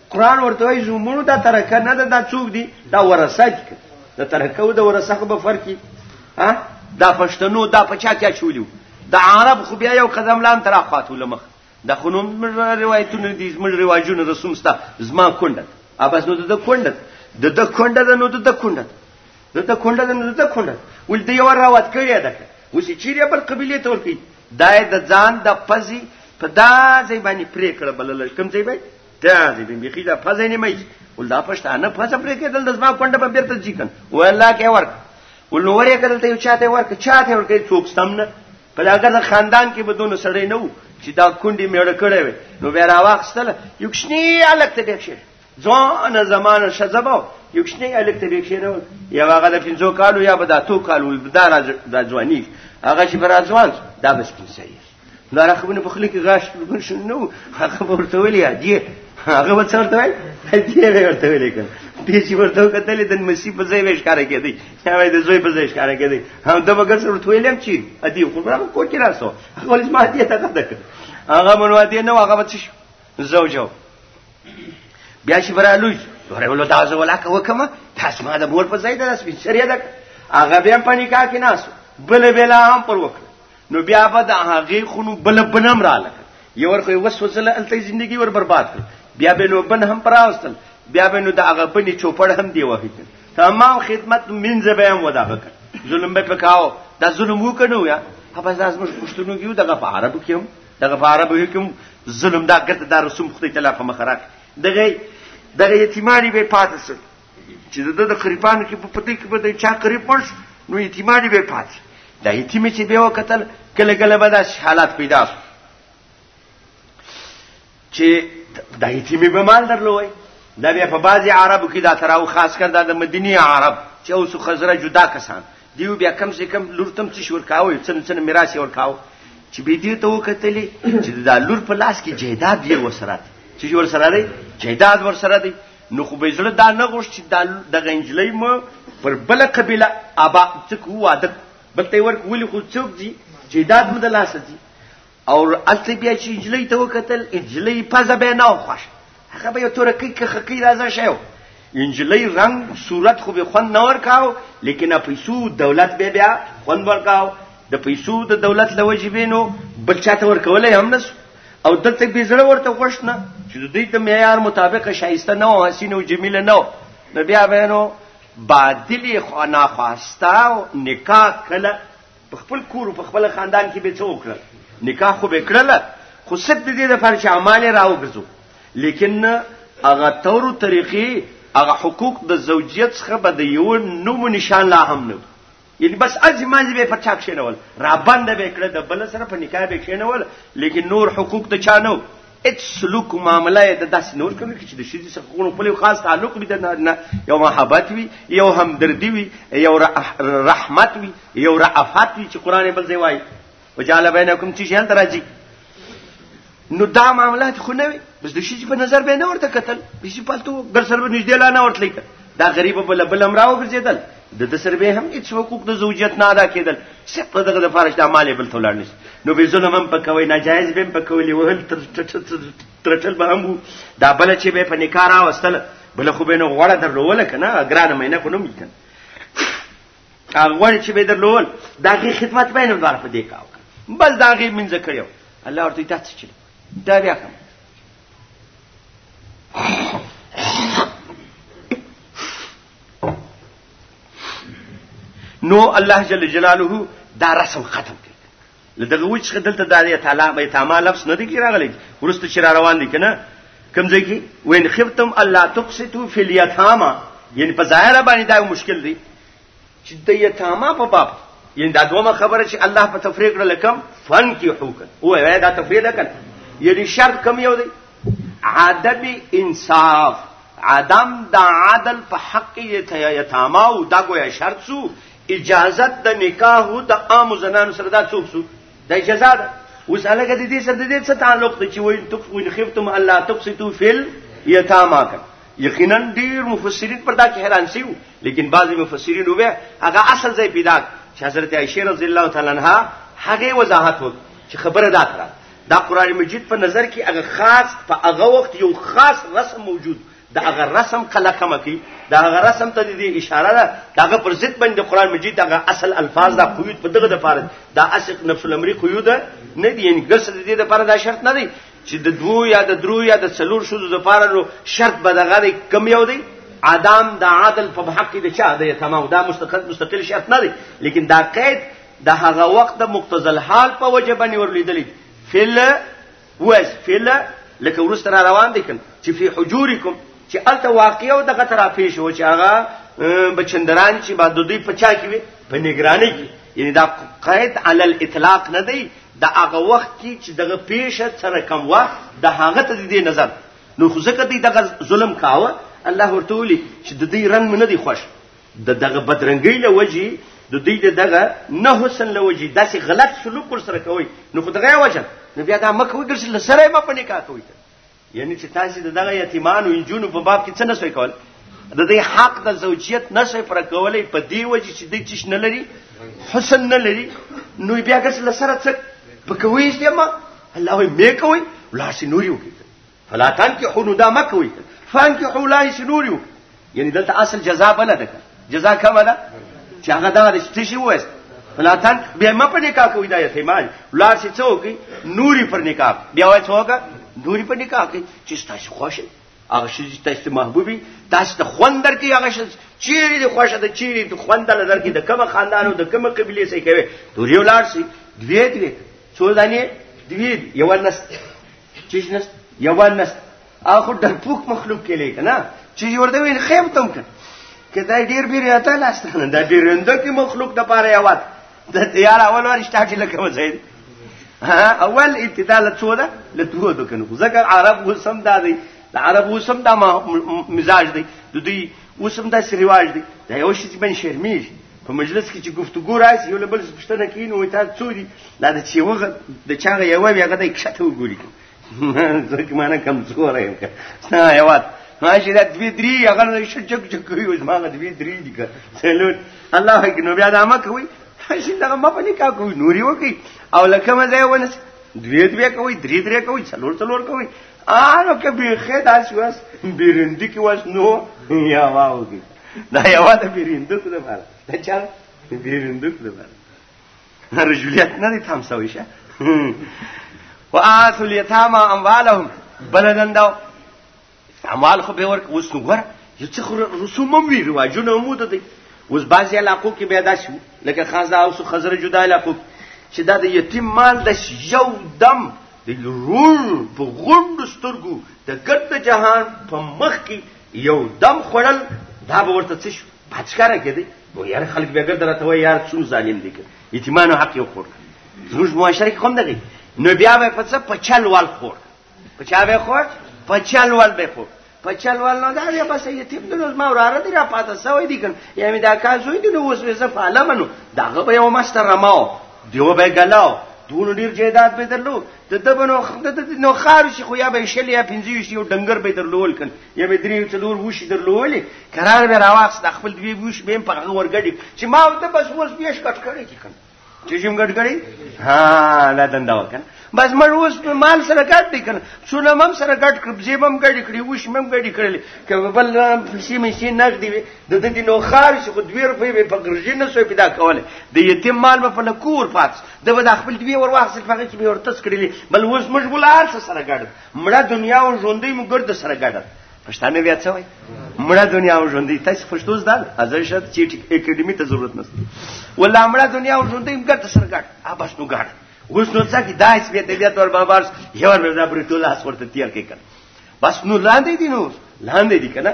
[SPEAKER 1] قران ورته وایي زمونږ دا ترکه نه ده دا څوک دي دا ورثه دي دا ترکه او دا ورثه خو به فرق دي ها دا پښتنو دا پچا چا چولیو دا عرب خو بیا یو قدم لان تر اخواتو لمخ دا خو نوم روایتونه دي زموږ رواجونه رسوم ستا زما کونډه ابس نو د کونډه د د کونډه ده نو د د کونډه د د کونډه ده نو د د کونډه ول دی یو راوات کړی ده اوس چیرې بل قبيله تور کی دای د ځان د پزي په دا ځای باندې پرې کړه بلل کوم ځای باندې دا دې بيخي دا فزه نه مې ول دا پښتانه فزه پرې کېدل د زما کونډه په بیرته ځي کن و الله کې ورک ول نو ورې کېدل ته یو چاته ورک چاته ورک څوک سم نه په هغه د خاندان کې بدون سړی نه وو چې دا کونډي میړه کړې وي نو بیا راوخستل یو کښنی الګ ته بخشه ځان زمانه شزبو یو کښنی الګ ته بخشه نو یا هغه د پنځو کالو یا بدا تو کالو بدا راځوانی هغه چې برازوان دا بس پنځه دا رخبونه په خله کې غاښ بل شو نو هغه ورته ویل یا دی هغه به څورته وای دی ورته ویل کړ دې چې ورته کتلې د مسیح په ځای ویش کار کېدی یا وای د زوی په ځای کار کېدی هم دا بغیر سره ورته ویلم چې ادي خو هغه کو کې راسو هغه ولې ما دې ته تک هغه منو دې نو هغه بچ زوجو بیا چې برالوج دوره ولو دا زولا کوه کما تاسو ما د مور په ځای د سپیچریا د هغه بیا پنیکا کې ناسو بل بلا هم پر وکړ نو بیا به د هغه خونو بل بنم را لکه یو ورخه وسوسل الته ژوندۍ ور برباد کړ بیا به نو بن هم پراوستل بیا به نو د هغه بنې چوپړ هم دی وه تمام خدمت منځ به هم وداغه کړ ظلم به پکاو دا ظلم وکنو یا هغه ځاز موږ پښتنو کیو دغه په عربو کیو دغه په عربو کیو ظلم دا ګرته دا رسوم خدای تعالی په مخراک دغه دغه یتیمانی به پاتې چې د د قریبانو کې په پدې کې به د چا قریب مړ شو نو یتیمان به پات دا یتیم چې به وکتل کله کله به داسې حالات پیدا شو چې دا یتیم به مال درلوي دا بیا په بعضي عربو کې دا تراو خاص کر دا د مدینی عرب چې اوس خزره جدا کسان دیو بیا کم سے کم لور تم څه شور کاوه څن څن میراث ور کاوه چې به دې ته وکتلې چې دا لور په لاس کې جیداد یې وسرات چې ور سره دی جیداد ور سره دی نو خو به زړه دا نه غوښت چې دا دغه نجلۍ مو پر بله قبیله ابا څوک واده بل ته یې ورک ولي خو څوک دي چې داد مو د لاسه دي او هلته بیا چې نجلۍ ته وکتل نجلۍ پزه به یې نه وه خوښه هغه به یو تورکۍ کښکۍ راځه شی و نجلۍ رنګ صورت خو به خوند نه ورکاو لیکن پیسو دولت به بیا خوند ورکاو د پیسو د دولت له وجې به نو بل چا ته ورکولی هم نه او دلته به زړه ورته خوش نه چې د دې د معیار مطابق شایسته نه او حسین او جمیل نه نو بیا به نو بادلی خو نه خواستا او نکاح کله په خپل کور په خپل خاندان کې به څه وکړل نکاح خو به کړل خو ست دې د فرش اعمال راوګزو لیکن هغه تور طریقې هغه حقوق د زوجیت څخه به د یو نوم نشان لا هم نه یعنی بس از مازی به په چا کښینول را باندې به کړه د بل سره په نکاح به کښینول لیکن نور حقوق ته چا نه اټ سلوک معاملې د داس نور کوي چې د شذې څخه غوڼو په یو خاص تعلق وي د نه یو محبت وي یو همدردی وي یو رحمت وي یو رافات وي چې قران بل ځای وایي وجعل بینکم چې شهل درځي نو دا معاملات خو نه وي بس د شي په نظر به نه ورته قتل به شي پالتو ګر سر به نږدې لا نه ورتلی دا غریب بل بل امراو ګرځیدل د د سر به هم هیڅ حقوق د زوجیت نه ادا کېدل صرف په دغه د فارش د مال بل تولړ نشي نو به ظلم هم پکوي ناجایز به پکولي وهل ترټل به هم دا بل چې به په نکاح راوستل بل خو به نو غوړه درلوله کنه ګرانه مینه خو نه ملکن هغه غواړي چې به درلول دا غي خدمت به نه ورته دی کاو بل دا غي منځ کړو الله ورته تاسو چې دا بیا کوم نو الله جل جلاله دا رسم ختم لدغه وچ څخه دلته د تعالی به تعالی لفظ نه دی کی راغلی ورسته چې را روان دي کنه کوم ځای کې وین خفتم الله تقسطو فی الیتاما یعنی په ظاهر باندې دا مشکل دی چې د یتاما په باب یعنی دا دومره خبره چې الله په تفریق کړل کم فن کې حکم او دا تفریق کړ یعنی شرط کم یو دی عدم انصاف عدم دا عدل په حق یتاما او دا ګویا شرط سو اجازت د نکاح د عام زنانو سره دا څوک سو د اجازه ده اوس هغه د دې سره د دې څه تعلق دی چې وایي تک وین خفتم الله تقسطو فل یتاما کړ یقینا ډیر مفسرین پر دا کې حیران شي لیکن بعضی مفسرین وبه هغه اصل ځای پیدا چې حضرت عائشه رضی الله تعالی عنها هغه وضاحت وکړ چې خبره دا تر دا قران مجید په نظر کې هغه خاص په هغه وخت یو خاص رسم موجود دا هغه رسم کله کم کی دا هغه رسم ته دي اشاره ده دا هغه پر ضد باندې قران مجید هغه اصل الفاظ دا قیود په دغه د فارغ دا اصل نفس الامر قیود نه دي یعنی ګرس د دې لپاره دا شرط نه دی چې د دوه یا د درو یا د څلور شوزو د لپاره نو شرط به دغه دی کم یو دی عدم د عادل په حق کې د چا دی تمام دا مستقل مستقل شرط نه دی لیکن دا قید د هغه وخت د مقتضل حال په وجه باندې ورلیدلی فل وایس فعل لکه ورسته را روان دي کن چې فی حجورکم چې الته واقع او دغه ترا پیش و چې هغه بچندران چې بعد دوی پچا کی وي په نگرانی کې یعنی دا قید علی الاطلاق نه دی دا هغه وخت کې چې دغه پیشه سره کم وخت د هغه ته دی نظر نو خو ځکه دی دغه ظلم کاوه الله ورته ولي چې د دې رنگ نه دی خوښ د دغه بدرنګۍ له وجې د دوی د دغه نه حسن له وجې داسې غلط سلوک ور سره کوي نو خو دغه وجه نو بیا دا مکه وګر چې سره یې ما په نکاح کوي یعنی چې تاسو د دغه یتیمانو انجونو په باب کې څه نه سوي کول د دې حق د زوجیت نه سوي پر کولې په دی وجه چې د چش نه لري حسن نه لري نو بیا ګر سره څه په کوي چې ما الله یې مې کوي لا شي نوري وکړي فلا تنكحوا نو دا مکوي فانكحوا لا شنوريو یعنی دلته اصل جزاء بل ده جزاء کومه ده چې هغه دا رښتې شي وست فلا تن بیا م په نکاح کوي دا یتیمان لار شي څوک نوري پر نکاح بیا وای څوک نوري پر نکاح کوي چې تاسو خوښه هغه شي چې تاسو محبوبي تاسو ته خوندر کې هغه شي چیرې د خوښه ده چیرې د خوندل در کې د کومه خاندانو د کومه قبيله سي کوي دوی ولار شي دوی دوی څو ځانې دوی یو نس چیز نست یوان نست اخو ډرپوک مخلوق کې لګ نه چې ورته ویل خیم تم کړ کدا ډیر بیر یاته لاستانه دا ډیر اند کې مخلوق د پاره یوات د تیار اول ور اشتاټ لکه وځي اول ابتدا لڅو ده لتو ده کنه ځکه عرب وسم دا دی د عرب وسم دا مزاج دی د دوی وسم دا سریواج دی دا یو شي چې بن شرمیږي په مجلس کې چې گفتگو راځي یو بل څه پښتنه کوي نو تا څو دي دا د چې وغه د چاغه یو بیا غته کښته وګوري ځکه معنی کم څوره یم که ستا یوات ماشي دا دوی درې هغه نه شو چک چک کوي اوس ما دوی درې دي که سلوټ الله هک نو بیا دا ما کوي شي دا ما په نکاح کوي نوري وکي او لکه مزه ونس دوی دوی کوي درې درې کوي څلور څلور کوي آنو که بیخه داسی واس بیرندی که واس نو یا واو که دا یو د بیرندوک د بار دا چا بیرندوک د بار رجولیت نه دي تام سوي شه وآتوا اليتامى اموالهم بلدن دا اموال خو به ورک اوس نو ګور یو څه رسوم هم وی رواجونه هم ده اوس بعضی علاقو کې به دا شو لکه خاص دا اوس خزر جدا علاقو چې دا د یتیم مال د یو دم د رول په غوند سترګو د ګرد جهان په مخ کې یو دم خړل دا به ورته څه شو بچکاره کېدی نو یار خلک به ګرد راته وای یار څو ظالم دي کړ یتیمان حق یو خور زموږ معاشره کې کوم دغه نو بیا به پڅ په چل وال خور په چا به خور په چل وال به خور په چل وال نو دا بیا بس یتیم د نوز ما وراره دی را پاته سوې دي کړ یا می دا کار زوی دی نو اوس وې زف عالمنو داغه به یو مستر رماو دیو به ګلاو دونو ډیر جیدات به درلو د دبنو نو خار شي خو یا به شل یا 25 یو ډنګر به درلول کن یا به درې څلور وشي درلولې قرار به راواخ د خپل دوی وش به په هغه ورګړي چې ما ته بس اوس بیش کټ کړی کی کن چې جیم ګټ کړی ها لا دنده وکړه بس مړ اوس په مال سره ګټ دی کنه څونه مم سره ګټ کړ بزې مم ګټ کړی وش مم ګټ کړل که بل پیسې مې شي نغ دی د دې نو خار شي خو دوی روپې په ګرځینه سو پیدا کوله د یتیم مال په لکور پات د به د خپل دوی ور واخصل په کې مې ورته سکړلې بل اوس موږ بلار سره ګډ مړه دنیا او ژوندۍ مو ګرد سره ګډ پښتانه بیا څه وای مړه دنیا او ژوندۍ تاسو پښتو زده ازل شت چې اکیډمي ته ضرورت نشته ولا مړه دنیا او ژوندۍ مو ګرد سره ګډ ا بس نو ګډ اوس نو څه کې دایس به ته بیا تور بابار یو مې دا برټولا سورته تیر کې کړ بس نو لاندې دي نو لاندې دي کنه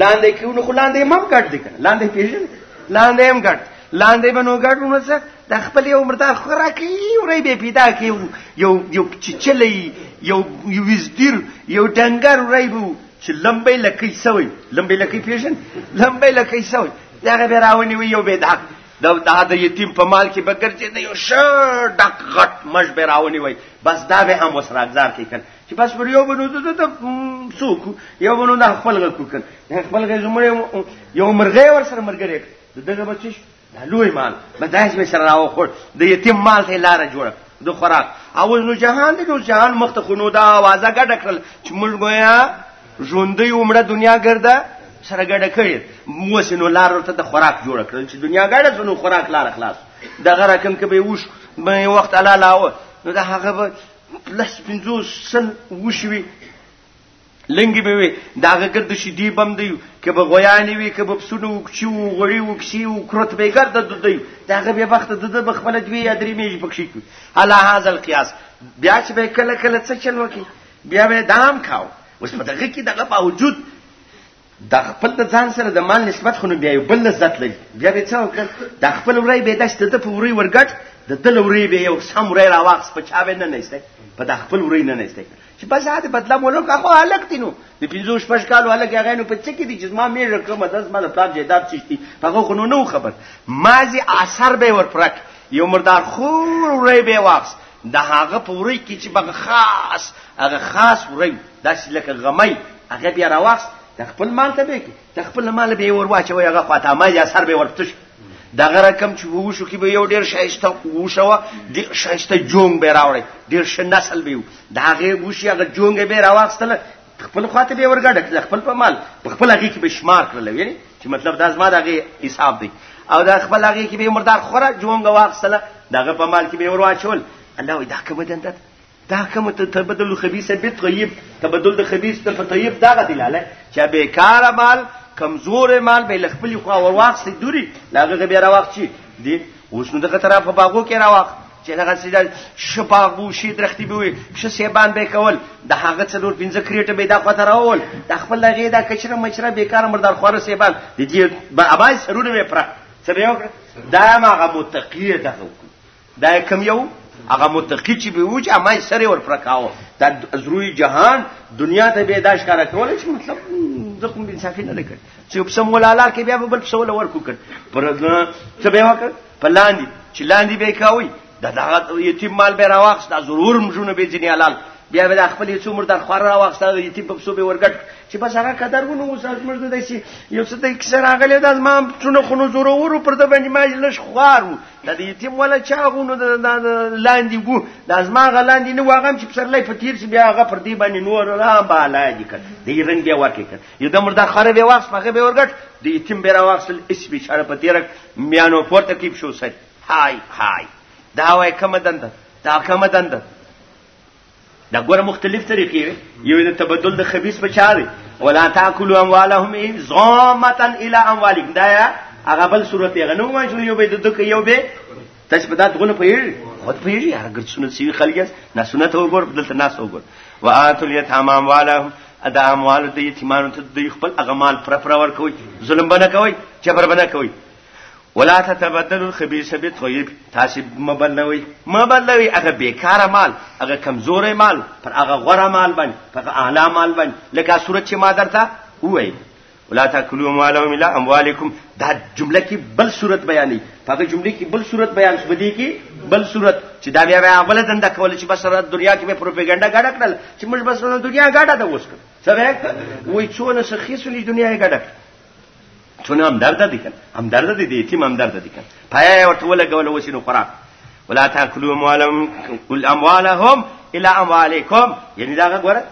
[SPEAKER 1] لاندې کیو نو لاندې امام ګټ دي کنه لاندې پیژن لاندې هم ګټ لاندې بنو ګټ نو څه د خپل یو مردا خورا کی ورې به پیدا کی یو یو چچلې یو یو وزدیر یو ډنګر ورې بو چې لمبې لکې سوي لمبې لکې پیژن لمبې لکې سوي هغه به راونی وي یو به داک دا دا د یتیم په مال کې بګر چې د یو شر ډک غټ مش به راونی وي بس دا به هم وسراګزار کې کړ چې بس پر یو بنو ته ته څوک یو بنو د خپل غ کوکل د خپل غ زموږ یو مرغې ور سره مرګرې دغه بچی دا لوی مال بدایس می سره راو خور د یتیم مال ته لار جوړه د خوراک او نو جهان دی نو جهان مخت خونو دا आवाज غډ کړل چې موږ ګویا ژوندۍ عمره دنیا ګرځه سره ګډه کړي موسنو لار ته د خوراک جوړ کړل چې دنیا ګډه سنو خوراک لار خلاص دغه رقم کې به وښ به وخت الله لاو نو دا هغه لس پنځوس سل وشوي لنګي به وي دا ګرد شي دی بم دی که به غویانې وي که به پسونه وکچي و غوړي وکسي و کرت به ګرد د دی دا هغه به وخت د د خپل دوی یا درې میږي پکښې کوي الا هاذا القياس بیا چې به کله کله څه چل وکي بیا به دام کاو اوس په دغه کې دغه باوجود دا خپل د ځان سره د مال نسبت خو نو بیا یو بل لذت لري بیا به څه وکړ دا خپل ورای به داس ته په ورای ورګټ د تل ورای به یو سم ورای راواخس په چا به نه نهسته په دا خپل ورای نه نهسته چې بس هغه بدلا مولو کا خو الګ دینو د پنځو شپږ کالو الګ هغه نو په څه کې دي چې ما مې رقم داس مال پلان جیداب چشتي هغه خو نو خبر مازی اثر به ور پرک یو مردار خور ورای به واخس د هغه پوري کې چې بغه خاص هغه خاص ورای داسې لکه غمی هغه بیا راواخست د خپل مال ته به د خپل مال به ور واچوي هغه خواته ما یا سر به ورپتش دغه رقم چې ووشو کې به یو ډیر شایسته ووشوه ډیر شایسته جونګ به راوړی ډیر ښه نسل به د هغې ووشي هغه جونګ به راواخستله خپل خواته به ورګډه خپل په مال په خپل هغې کې به شمار کړل ویني چې مطلب دا زما دغه حساب دی او دا خپل هغې کې به مردار خوره جونګ واخستله دغه په مال کې به ور واچول الله وي دا کومه دنده ده دا کوم ته تبدل الخبيث به طيب تبدل د خبيث ته په طيب دا غدي لاله چې به کار مال کمزور مال به لخپل خو اور واخ دوری لاغه غبي را واخ چی دی اوس نو دغه طرف باغو کې را واخ چې هغه سیدا شپاغو شي درختي به وي ش سیبان به کول د هغه څلور پنځه کریټه به دا خاطر راول د خپل لغې دا کچره مچره بیکاره مردار خوره سیبان د دې ابای سرونه به پر سره یو دا ما غو متقیه دغه دا کوم یو هغه متقی چې به وچ امای سره ور پرکاو دا زروی جهان دنیا ته به داش کار کول چې مطلب زه کوم انصافي نه لکړ چې په سم ولاله کې بیا بل څه ولور کو کړ پر څه به وکړ پلاندې چې لاندې به کاوي دا دا یتیم مال به راوخس دا ضرور مجونه به جنې حلال بیا به خپل یو څومره در خور راوخس دا یتیم په سوبه ورګټ چې بس هغه قدر ونه اوس موږ د دې یو څه د کسر هغه له داس ما څونه خونو ضرور پر د باندې ما لښ خوارو د یتیم ولا چاغونو د لاندې ګو د ازما غلاندې نه واغم چې پسرلې په تیر شي بیا هغه پر دې باندې نور را بالا دي کړ د رنگ بیا ورکې کړ یو د مردا خره به واخ پغه به ورګټ د یتیم به راوخل اس به چاره په تیر میانو پورته کیب شو سر هاي هاي دا وای کوم دند دا کوم دند دا ګوره مختلف طریقې وي یو د تبدل د خبيث په چا دی ولا تاكلوا اموالهم ظامتا الى اموالهم دا یا هغه بل صورت یې غنو ما شو یو به د دک یو به تاسو په دا دغه په یی خود په یی هغه ګر سنت سی خلګس نه سنت وګور دلته ناس وګور واتل یتام اموالهم ادا اموال د یتیمانو ته د خپل اغمال پر پر ور کوي ظلم بنه کوي جبر بنه کوي ولا تتبدل الخبيث بالطيب تاسو مبلوي مبلوي هغه بیکاره مال هغه کمزورې مال پر هغه غوړه مال باندې پر اعلی مال باندې لکه صورت چې ما درته وای ولا تاكلوا اموالهم الى اموالكم دا جمله کې بل صورت بیانې په هغه جمله کې بل صورت بیان شو دي کې بل صورت چې دا بیا بیا بل دنده کول چې بس را دنیا کې به پروپاګاندا غاډه کړل چې موږ بس دنیا غاډه دا وسکړ سره وای څونه سخیسونی دنیا غاډه چونه هم درد دي کنه هم درد دي د یتیم هم درد دي کنه پایا ورته ولګول وسی نو قران ولا تاكلوا اموالهم كل اموالهم الى اموالكم یعنی دا غره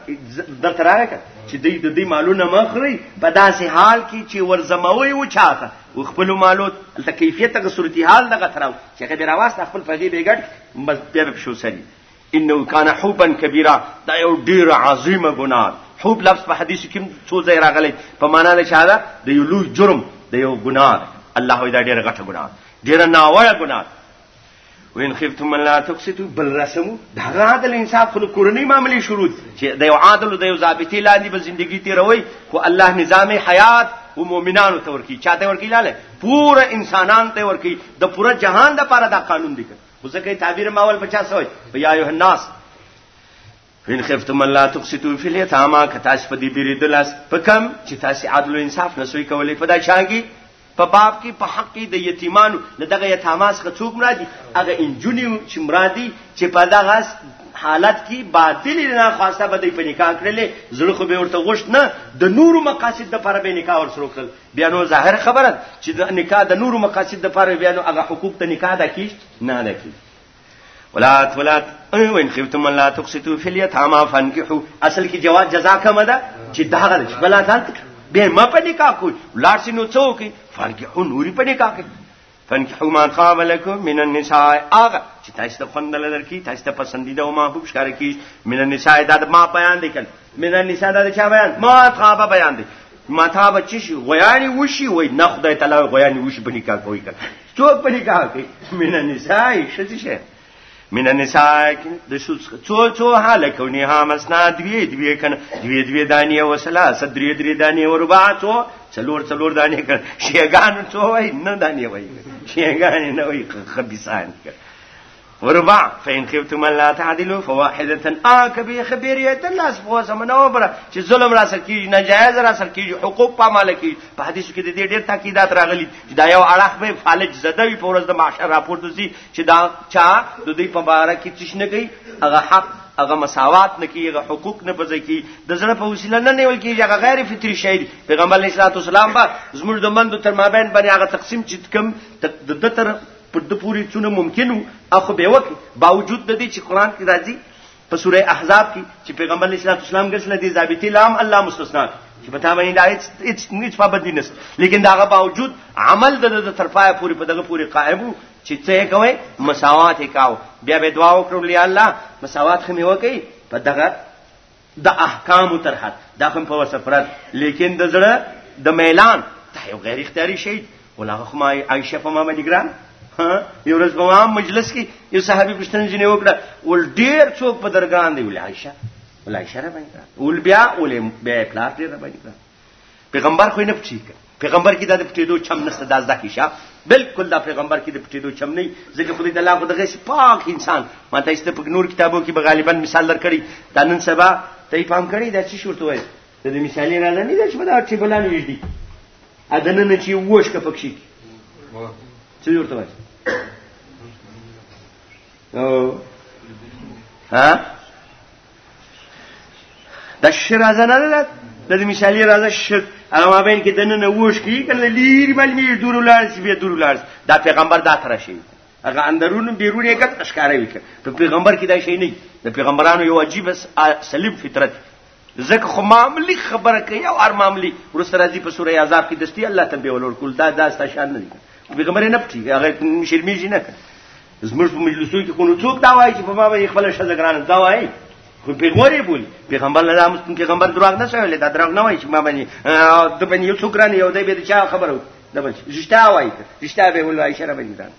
[SPEAKER 1] د ترانه چې دوی د دې مالونه مخري په داسې حال کې چې ورزموي و چاته و خپل مالو د کیفیت غ صورتي حال دغه تراو چې هغه به راواست خپل فقې بیګټ بس بیا به شو سړي انه کان حوبا کبیره دا یو ډیر عظیمه ګناه حوب لفظ په حدیث کې څو ځای راغلی په معنا د شاده د یو لوی جرم د یو ګناه الله دا ډیره غټه ګناه ډیره ناوړه ګناه وین خفتم الله تقسطوا بل رسمو دا عادل انصاف خو کورنۍ معاملې شروع چې د یو عادل او د یو ضابطي لاندې به ژوندۍ تیروي خو الله نظام حیات و مؤمنانو ته ورکی چاته ورکی لاله پورا انسانان ته ورکی د پورا جهان د پاره دا قانون دی خو ځکه تعبیر ماول بچا سوی یا ایه الناس ان خفتم الله تقسطوا فی الیتاما که تاسو په دې بیری دلاس په کم چې تاسو عدل او انصاف نسوي کولای په دا شانګي په باب کې په حق کې د یتیمانو له دغه یتاماس څخه څوک مرادي هغه انجونی چې مرادي چې په دغه حالت کې باطل نه خواسته به د پنیکا کړلې زړه خو به ورته غوښت نه د نورو مقاصد د لپاره به نکاح ور سره کړل بیا نو ظاهر خبره چې د نکاح د نورو مقاصد د پاره بیا نو هغه حقوق ته نکاح ده کی نه ده کی ولات ولات او ان خفتم الله تقسطوا في اليتامى فانكحوا اصل کې جواز جزاء کوم ده چې دا غل چې بلا ځان به ما په نکاح کوي ولات سينو څوک فانكحوا نوري په نکاح کوي فنکحو ما طاب لكم من النساء اغه چې تاسو ته خوند لر کی تاسو ته پسندیده او محبوب ښکار کی من النساء دا ما بیان لیکل من النساء دا چا بیان ما طاب بیان دی ما طاب چې شي غیانی وشي وای نه خدای تعالی غیانی وشي بنی کا کوي کا څوک بنی کا کوي من النساء شته شه من النساء د شو څو څو حال کونی ها مسنا دوی دوی کن دوی دوی دانی او ثلاث درې درې دانی او ربع څو څلور څلور دانی کن شیګان څو وای نه دانی وای شیګان نه وای خبيسان کن وربع فإن خفتم لا تعدلوا فواحدة آکبی خبریت الله سبحانه سمنو بر چې ظلم را سر کیږي ناجایز را سر کیږي حقوق په مال کې په حدیث کې د دې ډېر تاکیدات راغلي چې دا یو اړه به فالج زده وي په ورځ د معاشر راپورته سي چې دا چا د دوی په باره کې څه نه کوي هغه حق هغه مساوات نه کوي هغه حقوق نه بځي کوي د زړه په وسیله نه نیول کیږي هغه غیر فطری شی دی پیغمبر علیه الصلاه والسلام با زموږ د مندو تر مابین باندې هغه تقسیم چې کوم د دتر پر د پوری څونه ممکنو اخو به وکي باوجود د دې چې قران کې راځي په سوره احزاب کې چې پیغمبر علیه الصلاه والسلام ګرځله دي ضابطي لام الله مستثنا چې په تا باندې دا هیڅ هیڅ هیڅ پابند نه لیکن داغه باوجود عمل د د طرفه پوری په دغه پوری قائم چې څه کوي مساوات وکاو بیا به دعا وکړو لیا الله مساوات خمه وکي په دغه د احکام تر حد دا هم په وسفرت لیکن د زړه د میلان ته یو غیر اختیاري شي ولا هغه ما عائشه په ما باندې ګران یو ورځ په عام مجلس کې یو صحابي پښتنه جنې وکړه ول ډیر څوک په درګان دی ول عائشه ول عائشه را باندې ول بیا ول بیا پلار دې را باندې پیغمبر خو نه پچی پیغمبر کې د پټېدو چم نشته د ازدا کې شاپ بالکل دا پیغمبر کې د پټېدو چم نه ځکه خدای تعالی خو دغه پاک انسان ما ته ایسته په نور کتابو کې به غالبا مثال درکړي دا نن سبا ته پام کړی دا چې شورته وایي د مثالې نه نه دي چې په دا چې بلانو یې دي ادنه نه چی وښکه پکشي څه ورته وایي او ها دا شر ازنه نه د دې مثالی راځه شرک هغه ما بین کې دنه نووش کی کله لیر بل میر دور ولار سی به دور ولار دا پیغمبر دا تر شي هغه اندرون بیرون یې کټ اشکارې وکړ ته پیغمبر کې دا شي نه د پیغمبرانو یو عجیب سلیم فطرت ځکه خو معاملي خبره کوي او هر معاملي ورسره راځي په سوره عذاب کې دستي الله ته به ولور کول دا دا شان نه دي پیغمبر نه پټي هغه شرمېږي نه زموږ په مجلسو کې خونو څوک دا وایي چې په ما به خپل شزه ګران دا وایي خو پیغمبر یې بولی پیغمبر له دامس کوم پیغمبر دروغ نه شوی دا دروغ نه وایي چې ما باندې د باندې یو څوک رانه یو دی به چا خبرو دا بل رښتیا وایي رښتیا به ولایي شرم نه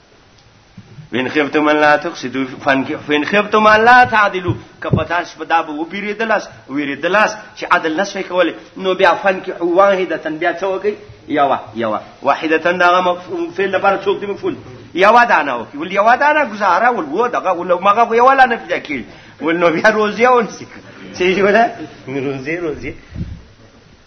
[SPEAKER 1] وین خفتم الله تقصدو فن فین خفتم الله تعدلو کپتا شپ دا به وبیری دلاس ویری دلاس چې عدل نسوي کول نو بیا فن کې واحده تن بیا څه وکي یوا یوا واحده تن دا مفعول فعل لپاره څوک دی مفعول یوا دانه وکي ول یوا دانه گزاره ول وو دغه ول مغه یوا لا نه پیدا کی ول نو بیا روزي اون سیک چې جوړه روزي روزي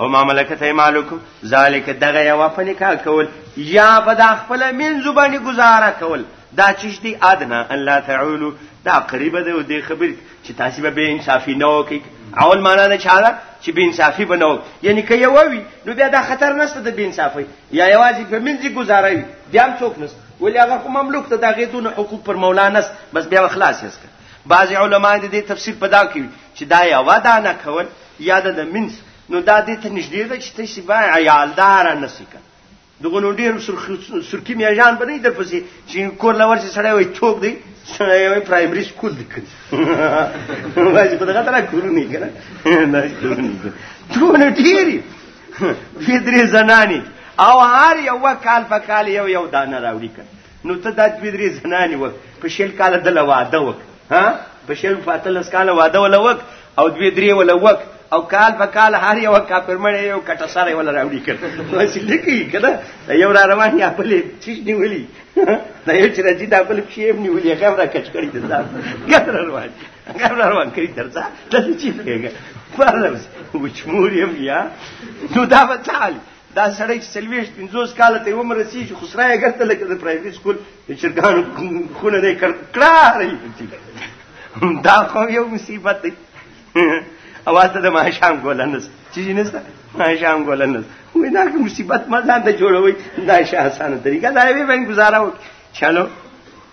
[SPEAKER 1] او ما ملکت ایمانکم ذالک دغه یو په نکاح کول یا په د خپل منځو باندې گزاره کول دا چش دی ادنا الله تعالی دا قریب دی او دی خبر چې تاسو به بے انصافی نه وکړي اول معنا نه چاله چې بے انصافی بنو یعنی که یو وی نو بیا دا خطر نشته د بے انصافی یا یوازې په منځي گزاره وي بیا هم څوک نشته ولې هغه خو مملوک ته دا غیتون حقوق پر مولا نس بس بیا خلاص یې بعض علما د دې تفسیر په دا کوي چې دا یا ودا نه کول یا د منس نو دا دې ته نږدې ده چې تاسو به عیالدار نه سئ دغه نو ډیر سرکی میاجان به نه در پسې چې کور لور چې سړی وي ټوک دی سړی وي پرایمري سکول دی کړي واځي په دغه تر کور نه کړه نه کور نه ټول ډیری فدري زنانی او هر یو کال په کال یو یو دانه راوړي کړه نو ته دا دوی درې زنانې وک په شل کال د لواده وک ها په شل فاتلس کال واده ولا وک او دوی درې ولا وک او کال په کال هر یو کافر مړ یو کټه سره ولا راوړي کړ وسیله کی کړه یو را روان یا په لې چیش نیولې دا یو چې راځي دا په لې شی نیولې هغه را کټ کړی دا ګر روان ګر روان کړی درځه ته چی پیګه پرلمس وچمور یم یا نو دا وتعال دا سړی چې سلويش 50 کال ته عمر رسیږي خو سره یې ګرته لکه د پرایمري سکول د چرګانو خونه نه کړ کړه دا خو یو مصیبت دی اواز ته ما شام ګولنس چې نسته ما شام ګولنس وای دا که مصیبت ما ځان ته جوړوي دا شه اسانه طریقه دا وی باندې گزاره وکړي چلو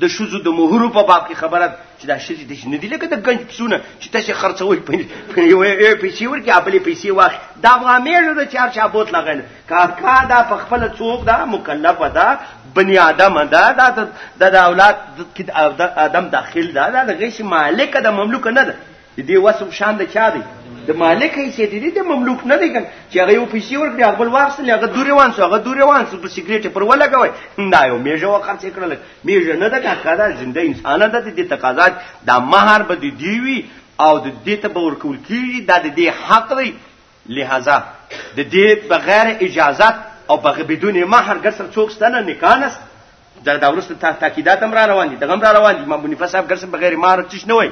[SPEAKER 1] د شوزو د مهرو په باب کې خبره چې دا شزي د نه دي لکه د گنج پسونه چې تاسو خرڅوي په یو یو پیسې ورکې خپلې پیسې واخ دا وامېړو د چار چا بوت لګل کاکا دا په خپل څوک دا مکلف ده بني آدم ده دا د اولاد کې آدم داخل ده دا د غیش مالک د مملوک نه ده د دې وسم شان د چا دی د مالک حیثیت دی د مملوک نه دی چې هغه یو پیسې ورکړي هغه بل واخلي هغه دورې وان سو هغه دورې وان سو په سیګریټ پر ولګوي نه یو میژه وخرڅ کړل میژه نه ده کاکا دا زنده انسان ده د تقاضات دا مہر به دی وی او د دې ته به ورکول کیږي دا د دې حق دی لهذا د دې بغیر اجازت او بغیر بدون مہر ګر سره څوک ستنه نکاح نست دا دا ورسته تا تاکیدات هم را روان دي دغه هم را روان دي امام بنفس صاحب ګر سره بغیر مہر چش نه وای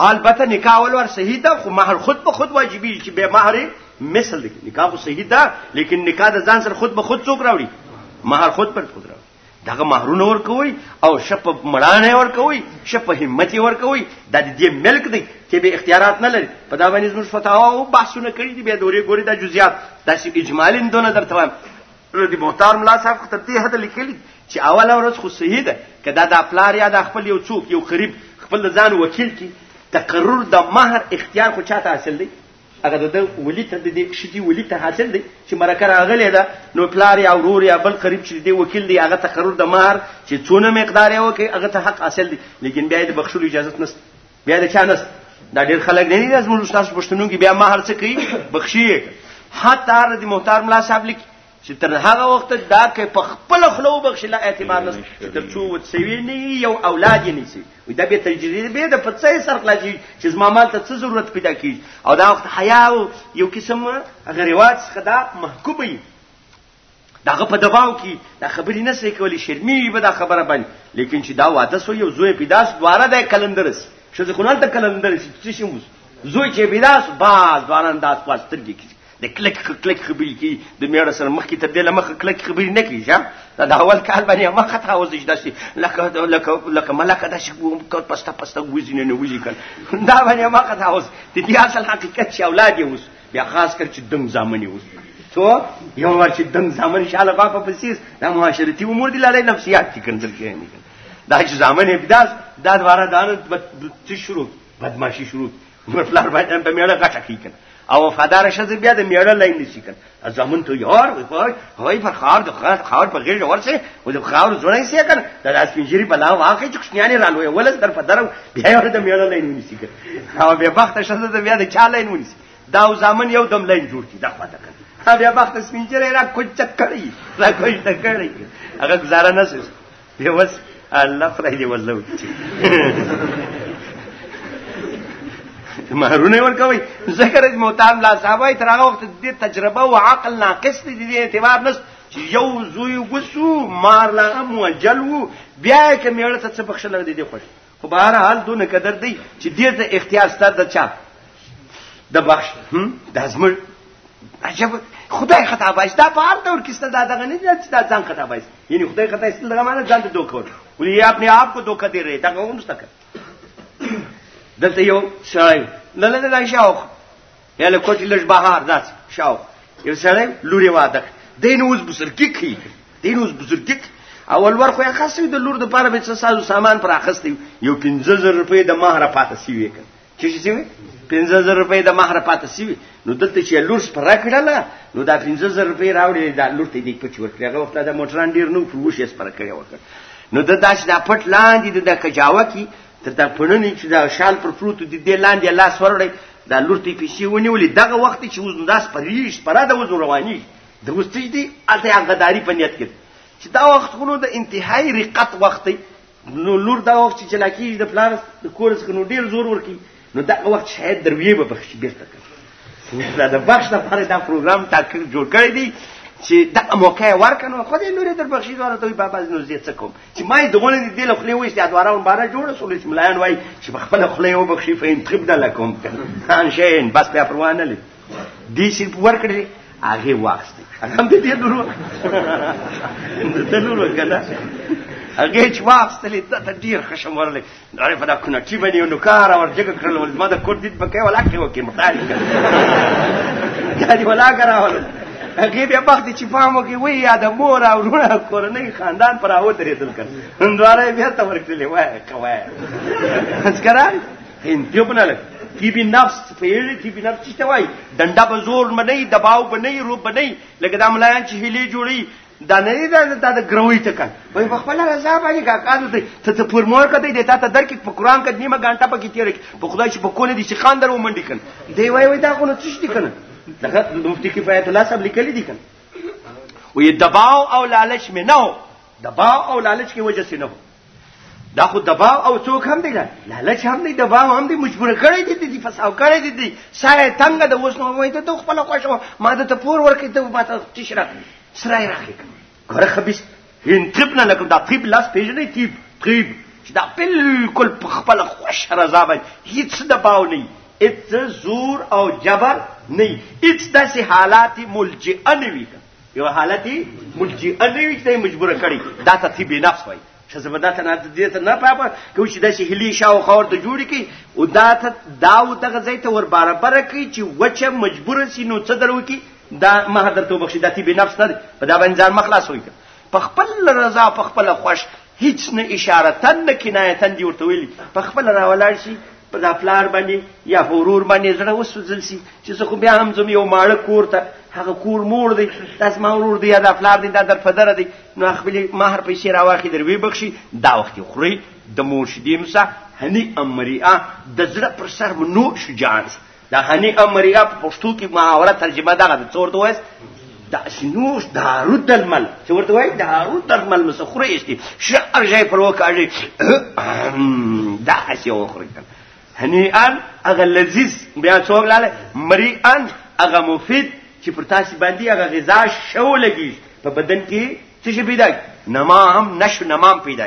[SPEAKER 1] حال بته نکاح ول ور صحیح ده خو مہر خود په خود واجبي چې به مہر مثل نکاح خو صحیح ده لیکن نکاح د ځان سره خود به خود څوک راوړي مہر خود پر خود راوړي دغه مہرونه ور کوي او شپ مړانه ور کوي شپ همت ور کوي د دې ملک دی چې به اختیارات نه لري په دا باندې زموږ فتاوا او بحثونه کړی دی به دورې ګوري د جزئیات داسې اجمالی دونه درته وایم ردی محترم لا صاحب خطر دی هدا لیکلی چې اول ورځ خو صحیح ده کدا د خپلار یا د خپل یو څوک یو قریب خپل ځان وکیل کی تقرر د مہر اختیار خو چاته حاصل دی
[SPEAKER 2] هغه د ده ولي ته د دې کښې دي ولي ته حاصل دی چې مرکه راغلې ده نو پلار یا ورور یا بل قریب چې دې وکیل دی هغه تقرر د مهر چې څونه مقدار یې وکړي هغه ته حق حاصل دی لیکن بیا یې د بخښلو اجازه نشته بیا د چا نشته دا ډېر خلک نه دي زموږ ستاسو پښتنو کې بیا مهر څه کوي بخښي حتی د محترم لا صاحب لیکي چې تر هغه وخت دا کې په خپل خلو بخښ لا اعتبار نه چې تر څو وڅوي نه یو اولاد یې نسی وي دا به تجربه د پڅې سر خلاصي چې زما مال ته څه ضرورت پیدا کیږي او دا وخت حیا یو قسم غریوات څخه دا محکومي داغه په دباو کې دا خبرې نه سې کولې شرمي به دا خبره باندې لیکن چې دا واده سو یو زوی پیداس دواره د کلندرس شزه خلال ته کلندرس چې شموس زوی چې پیداس باز دواره انداز پاسترګي کې د کلک کلک خبرې کی د میړه سره مخ کی تر دې لمخ کلک خبرې نه کی ځه دا د اول کال باندې ما خطا اوس دې داسي لکه لکه لکه ملکه داسي کو پستا پستا وځي نه وځي کړ دا باندې ما خطا اوس د دې اصل حقیقت چې اولاد یې اوس بیا خاص کر چې دنګ ځامنې اوس تو یو ور چې دنګ ځامن شاله غا په پسیس دا معاشرتي امور دي لړۍ نفسیات کې کنځل کېږي دا چې ځامن ابداس دا دواره دانه شروع بدمعشي شروع مر پلار باید په میړه غټه کوي کنه او وفادار شزه بیا د میړه لاین نشي کنه زمون ته یار وای وای هوای پر خار د خار خار په غیر ورسه او د خار زړای سي کنه د لاس پنجری په لا واقع چې کښنیانه رالوې ولس در په درو بیا ور د میړه لاین نشي کنه او به وخت شزه بیا د چا لاین ونیسي دا زمون یو دم لاین جوړ کی دا خواته کنه بیا وخت سپینجره را کوچ کړی را کوچ کړی هغه گزاره نه دی وس الله پرې دی وځو مہرونه ورکوي ذکر محترم لا صاحب تر هغه وخت د تجربه او عقل ناقص دي د اعتبار نس یو زوی وسو مار لا موجل وو بیا کې میړه ته څه بخښل دي دي خوش خو به هر حال دونه قدر دی چې دې ته اختیار ستا د چا د بخش هم د ازمر عجب خدای خطا بایست دا په هر دور کې ستل دا دغه نه دي چې دا ځان خطا بایست یعنی خدای خطا ستل دغه معنی ځان ته دوکه ور ولې خپل آپ کو دوکه دی رہے دا کوم څه کړ دلته یو شای لاله دا شاوخ یا له کوټې لږ بهر داسې شاو یو سړی لورې واده کړ دی نو اوس بزرګي کوي دی نو اوس بزرګي اول ور خو اخستې د لور د پاره به څه سازو سامان پر اخستې یو 15000 روپۍ د مہر پاتې سی وې کړ چې شي سی وې 15000 روپۍ د مہر پاتې سی وې نو دلته چې لور پر راکړله نو دا 15000 روپۍ راوړې دا لور ته دې پچ ورکړه هغه وخت دا موټران ډیر نو فروش یې پر کړې وکړ نو د داش دا پټ لاندې د کجاوه کې تر دا پړنی چې دا شال پر پروت دي د لاندې لاس ورړی دا لور ته پیسې ونیولې دغه وخت چې اوس داس پریش پرا د وزن رواني د وستج دي اته غداری په نیت کې چې دا وخت خونو د انتهایی رقت وخت دی نو لور دا وخت چې چلاکی د پلان د کورس کنو ډیر زور ورکی نو دغه وخت شاید درویه به بخشي بیرته کوي دا د بخش لپاره دا پروګرام تاکر جوړ کړی دی چې دا موقع ورکنو خو دې نور در بخشي دواره ته بابا نو زه څه کوم چې ما دې غونې دې له خلې وېست دواره ون بارا جوړ سول چې ملایان وای چې خپل خلې و بخشي فین طب نه لکم خان شین بس په پروانه لې دې چې ورکړي هغه واخستې هغه دې دې درو دې درو کنه هغه چې واخستلې ته ډیر خشم ورلې دا په دا کنه چې باندې نو کار اور جګ کړل ول ما دا کوټ دې پکې ولا کې وکي مخالي یادي ولا کراول هغه بیا وخت چې پامو کې وی یاد مور او ورونه کورنۍ خاندان پر او درې دل کړ هندواره بیا ته ورکړلې وای کوي څنګه هند یو بنل کی بی نفس فعل کی بی نفس چې توای دنده بزور منی دباو بنی روب بنی لکه دا ملایان چې هلي جوړي دا نه دی دا دا د ګروي ټکل وای په خپل رضا باندې کاکانو ته ته ته فرمور کته دی تا ته درک په قران کې نیمه غانټه پکې تیر په خدای چې په کول دي چې خان درو منډي کن دی وای وای دا خو نو څه دي کنه دغه مفتی کفایت الله صاحب لیکلي دي کنه وې دباو او لالچ مې نه دباو او لالچ کې وجه سي نه دا خو دباو او څوک هم دی نه لالچ هم دی دباو هم دی مجبور کړی دی دی فساو کړی دی دی سای تنگ د اوس نو وای ته خپل خوښه ما د ته پور ورکې ته ما ته تشرا سرای راخې ګره خبيس هین طب نه لکه دا طب لاس پیژنې طب طب چې دا بالکل په خپل خوښ رضا باندې هیڅ دباو نه هیڅ زور او جبر نه هیڅ داسې حالات ملجئه نه وي یو حالت ملجئه نه وي چې مجبور کړي دا تطیب نفس وایي چې زبدا ته نه دې ته نه پابه کوم چې داسې هلي شاو خور ته جوړ کی او دا ته دا او دغه ځای ته ور برابر کی چې وچه مجبور سي نو څه درو کی دا ما درته بخښي د تیب نفس نه په دا باندې ځان مخلاص وي په خپل رضا په خپل خوښ هیڅ نه اشارتن نه کنایتن دی ورته ویلي په خپل راولاړ شي په دا پلار باندې یا ورور باندې زړه وسوځل شي چې زه خو بیا هم زم یو ماړه کور ته هغه کور مور دی داس ما ورور دی دا پلار دی دا در پدر دی نو خپل مہر پیسې راواخی در وی بخشي دا وخت خوري د مور شدیم سه هني امریا د زړه پر سر منو شجاعت دا هني امریا په پښتو کې محاوره ترجمه دغه د څور دوه دا سنوس دارو درمل چې ورته وایي دارو درمل نو سخره ایستي شعر ځای پر وکاږي دا هسې وخوري هني ان هغه لذیذ بیا څوک لاله مری ان هغه مفید چې پر تاسو باندې هغه غذا شو لګي په بدن کې څه شي پیدا نما هم نشو نمام پیدا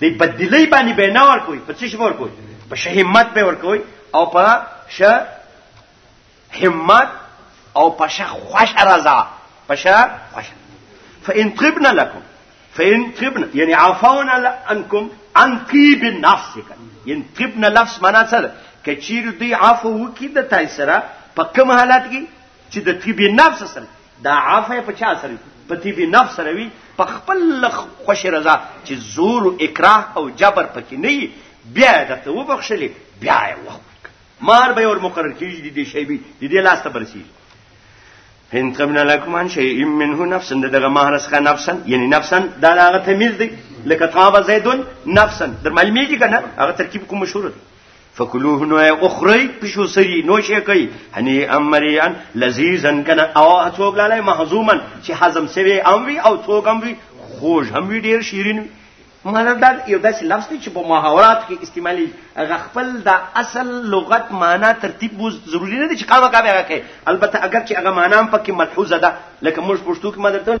[SPEAKER 2] دی بدلی باندې به نه ورکوي په څه شي ورکوي په شهمت به ورکوي او په ش همت او په ش خوش رضا په ش خوش فإن طبن لكم فإن طبن يعني عفونا عنكم عن طيب نفسك يعني طبن لفظ معنا څه ده کچیر دی عفو وکي د تای سره په کوم حالت کې چې د طيب نفس سره دا عفه په چا سره په طبي نفس سره وي په خپل خوش رضا چې زور او اکراه او جبر پکې نه وي بیا درته وبخښلې بیا یې وخت مار به ور مقرر کیږي د دې شی به د دې لاس ته برسي هند قبنا لكم عن شيء منه نفسا دغه مهر څخه نفسا یعنی نفسا دا هغه تمیز دی لکه طاب زیدون نفسا در معلومیږي کنه هغه ترکیب کوم مشهور دی فکلوه نو اخری پشو سری نو شي کوي هني امريان لذيذا کنه او څوک لاله محزوما چې حزم سوي ام وي او څوک ام وي خوږ هم وي ډیر شیرین وي مانا دا یو داسې لفظ دی چې په محاورات کې استعمالي هغه خپل دا اصل لغت معنا ترتیب بو ضروری نه دی چې کاوه کاوه هغه کوي البته اگر چې هغه معنا هم پکې ملحوظه ده لکه موږ پښتو کې مدرته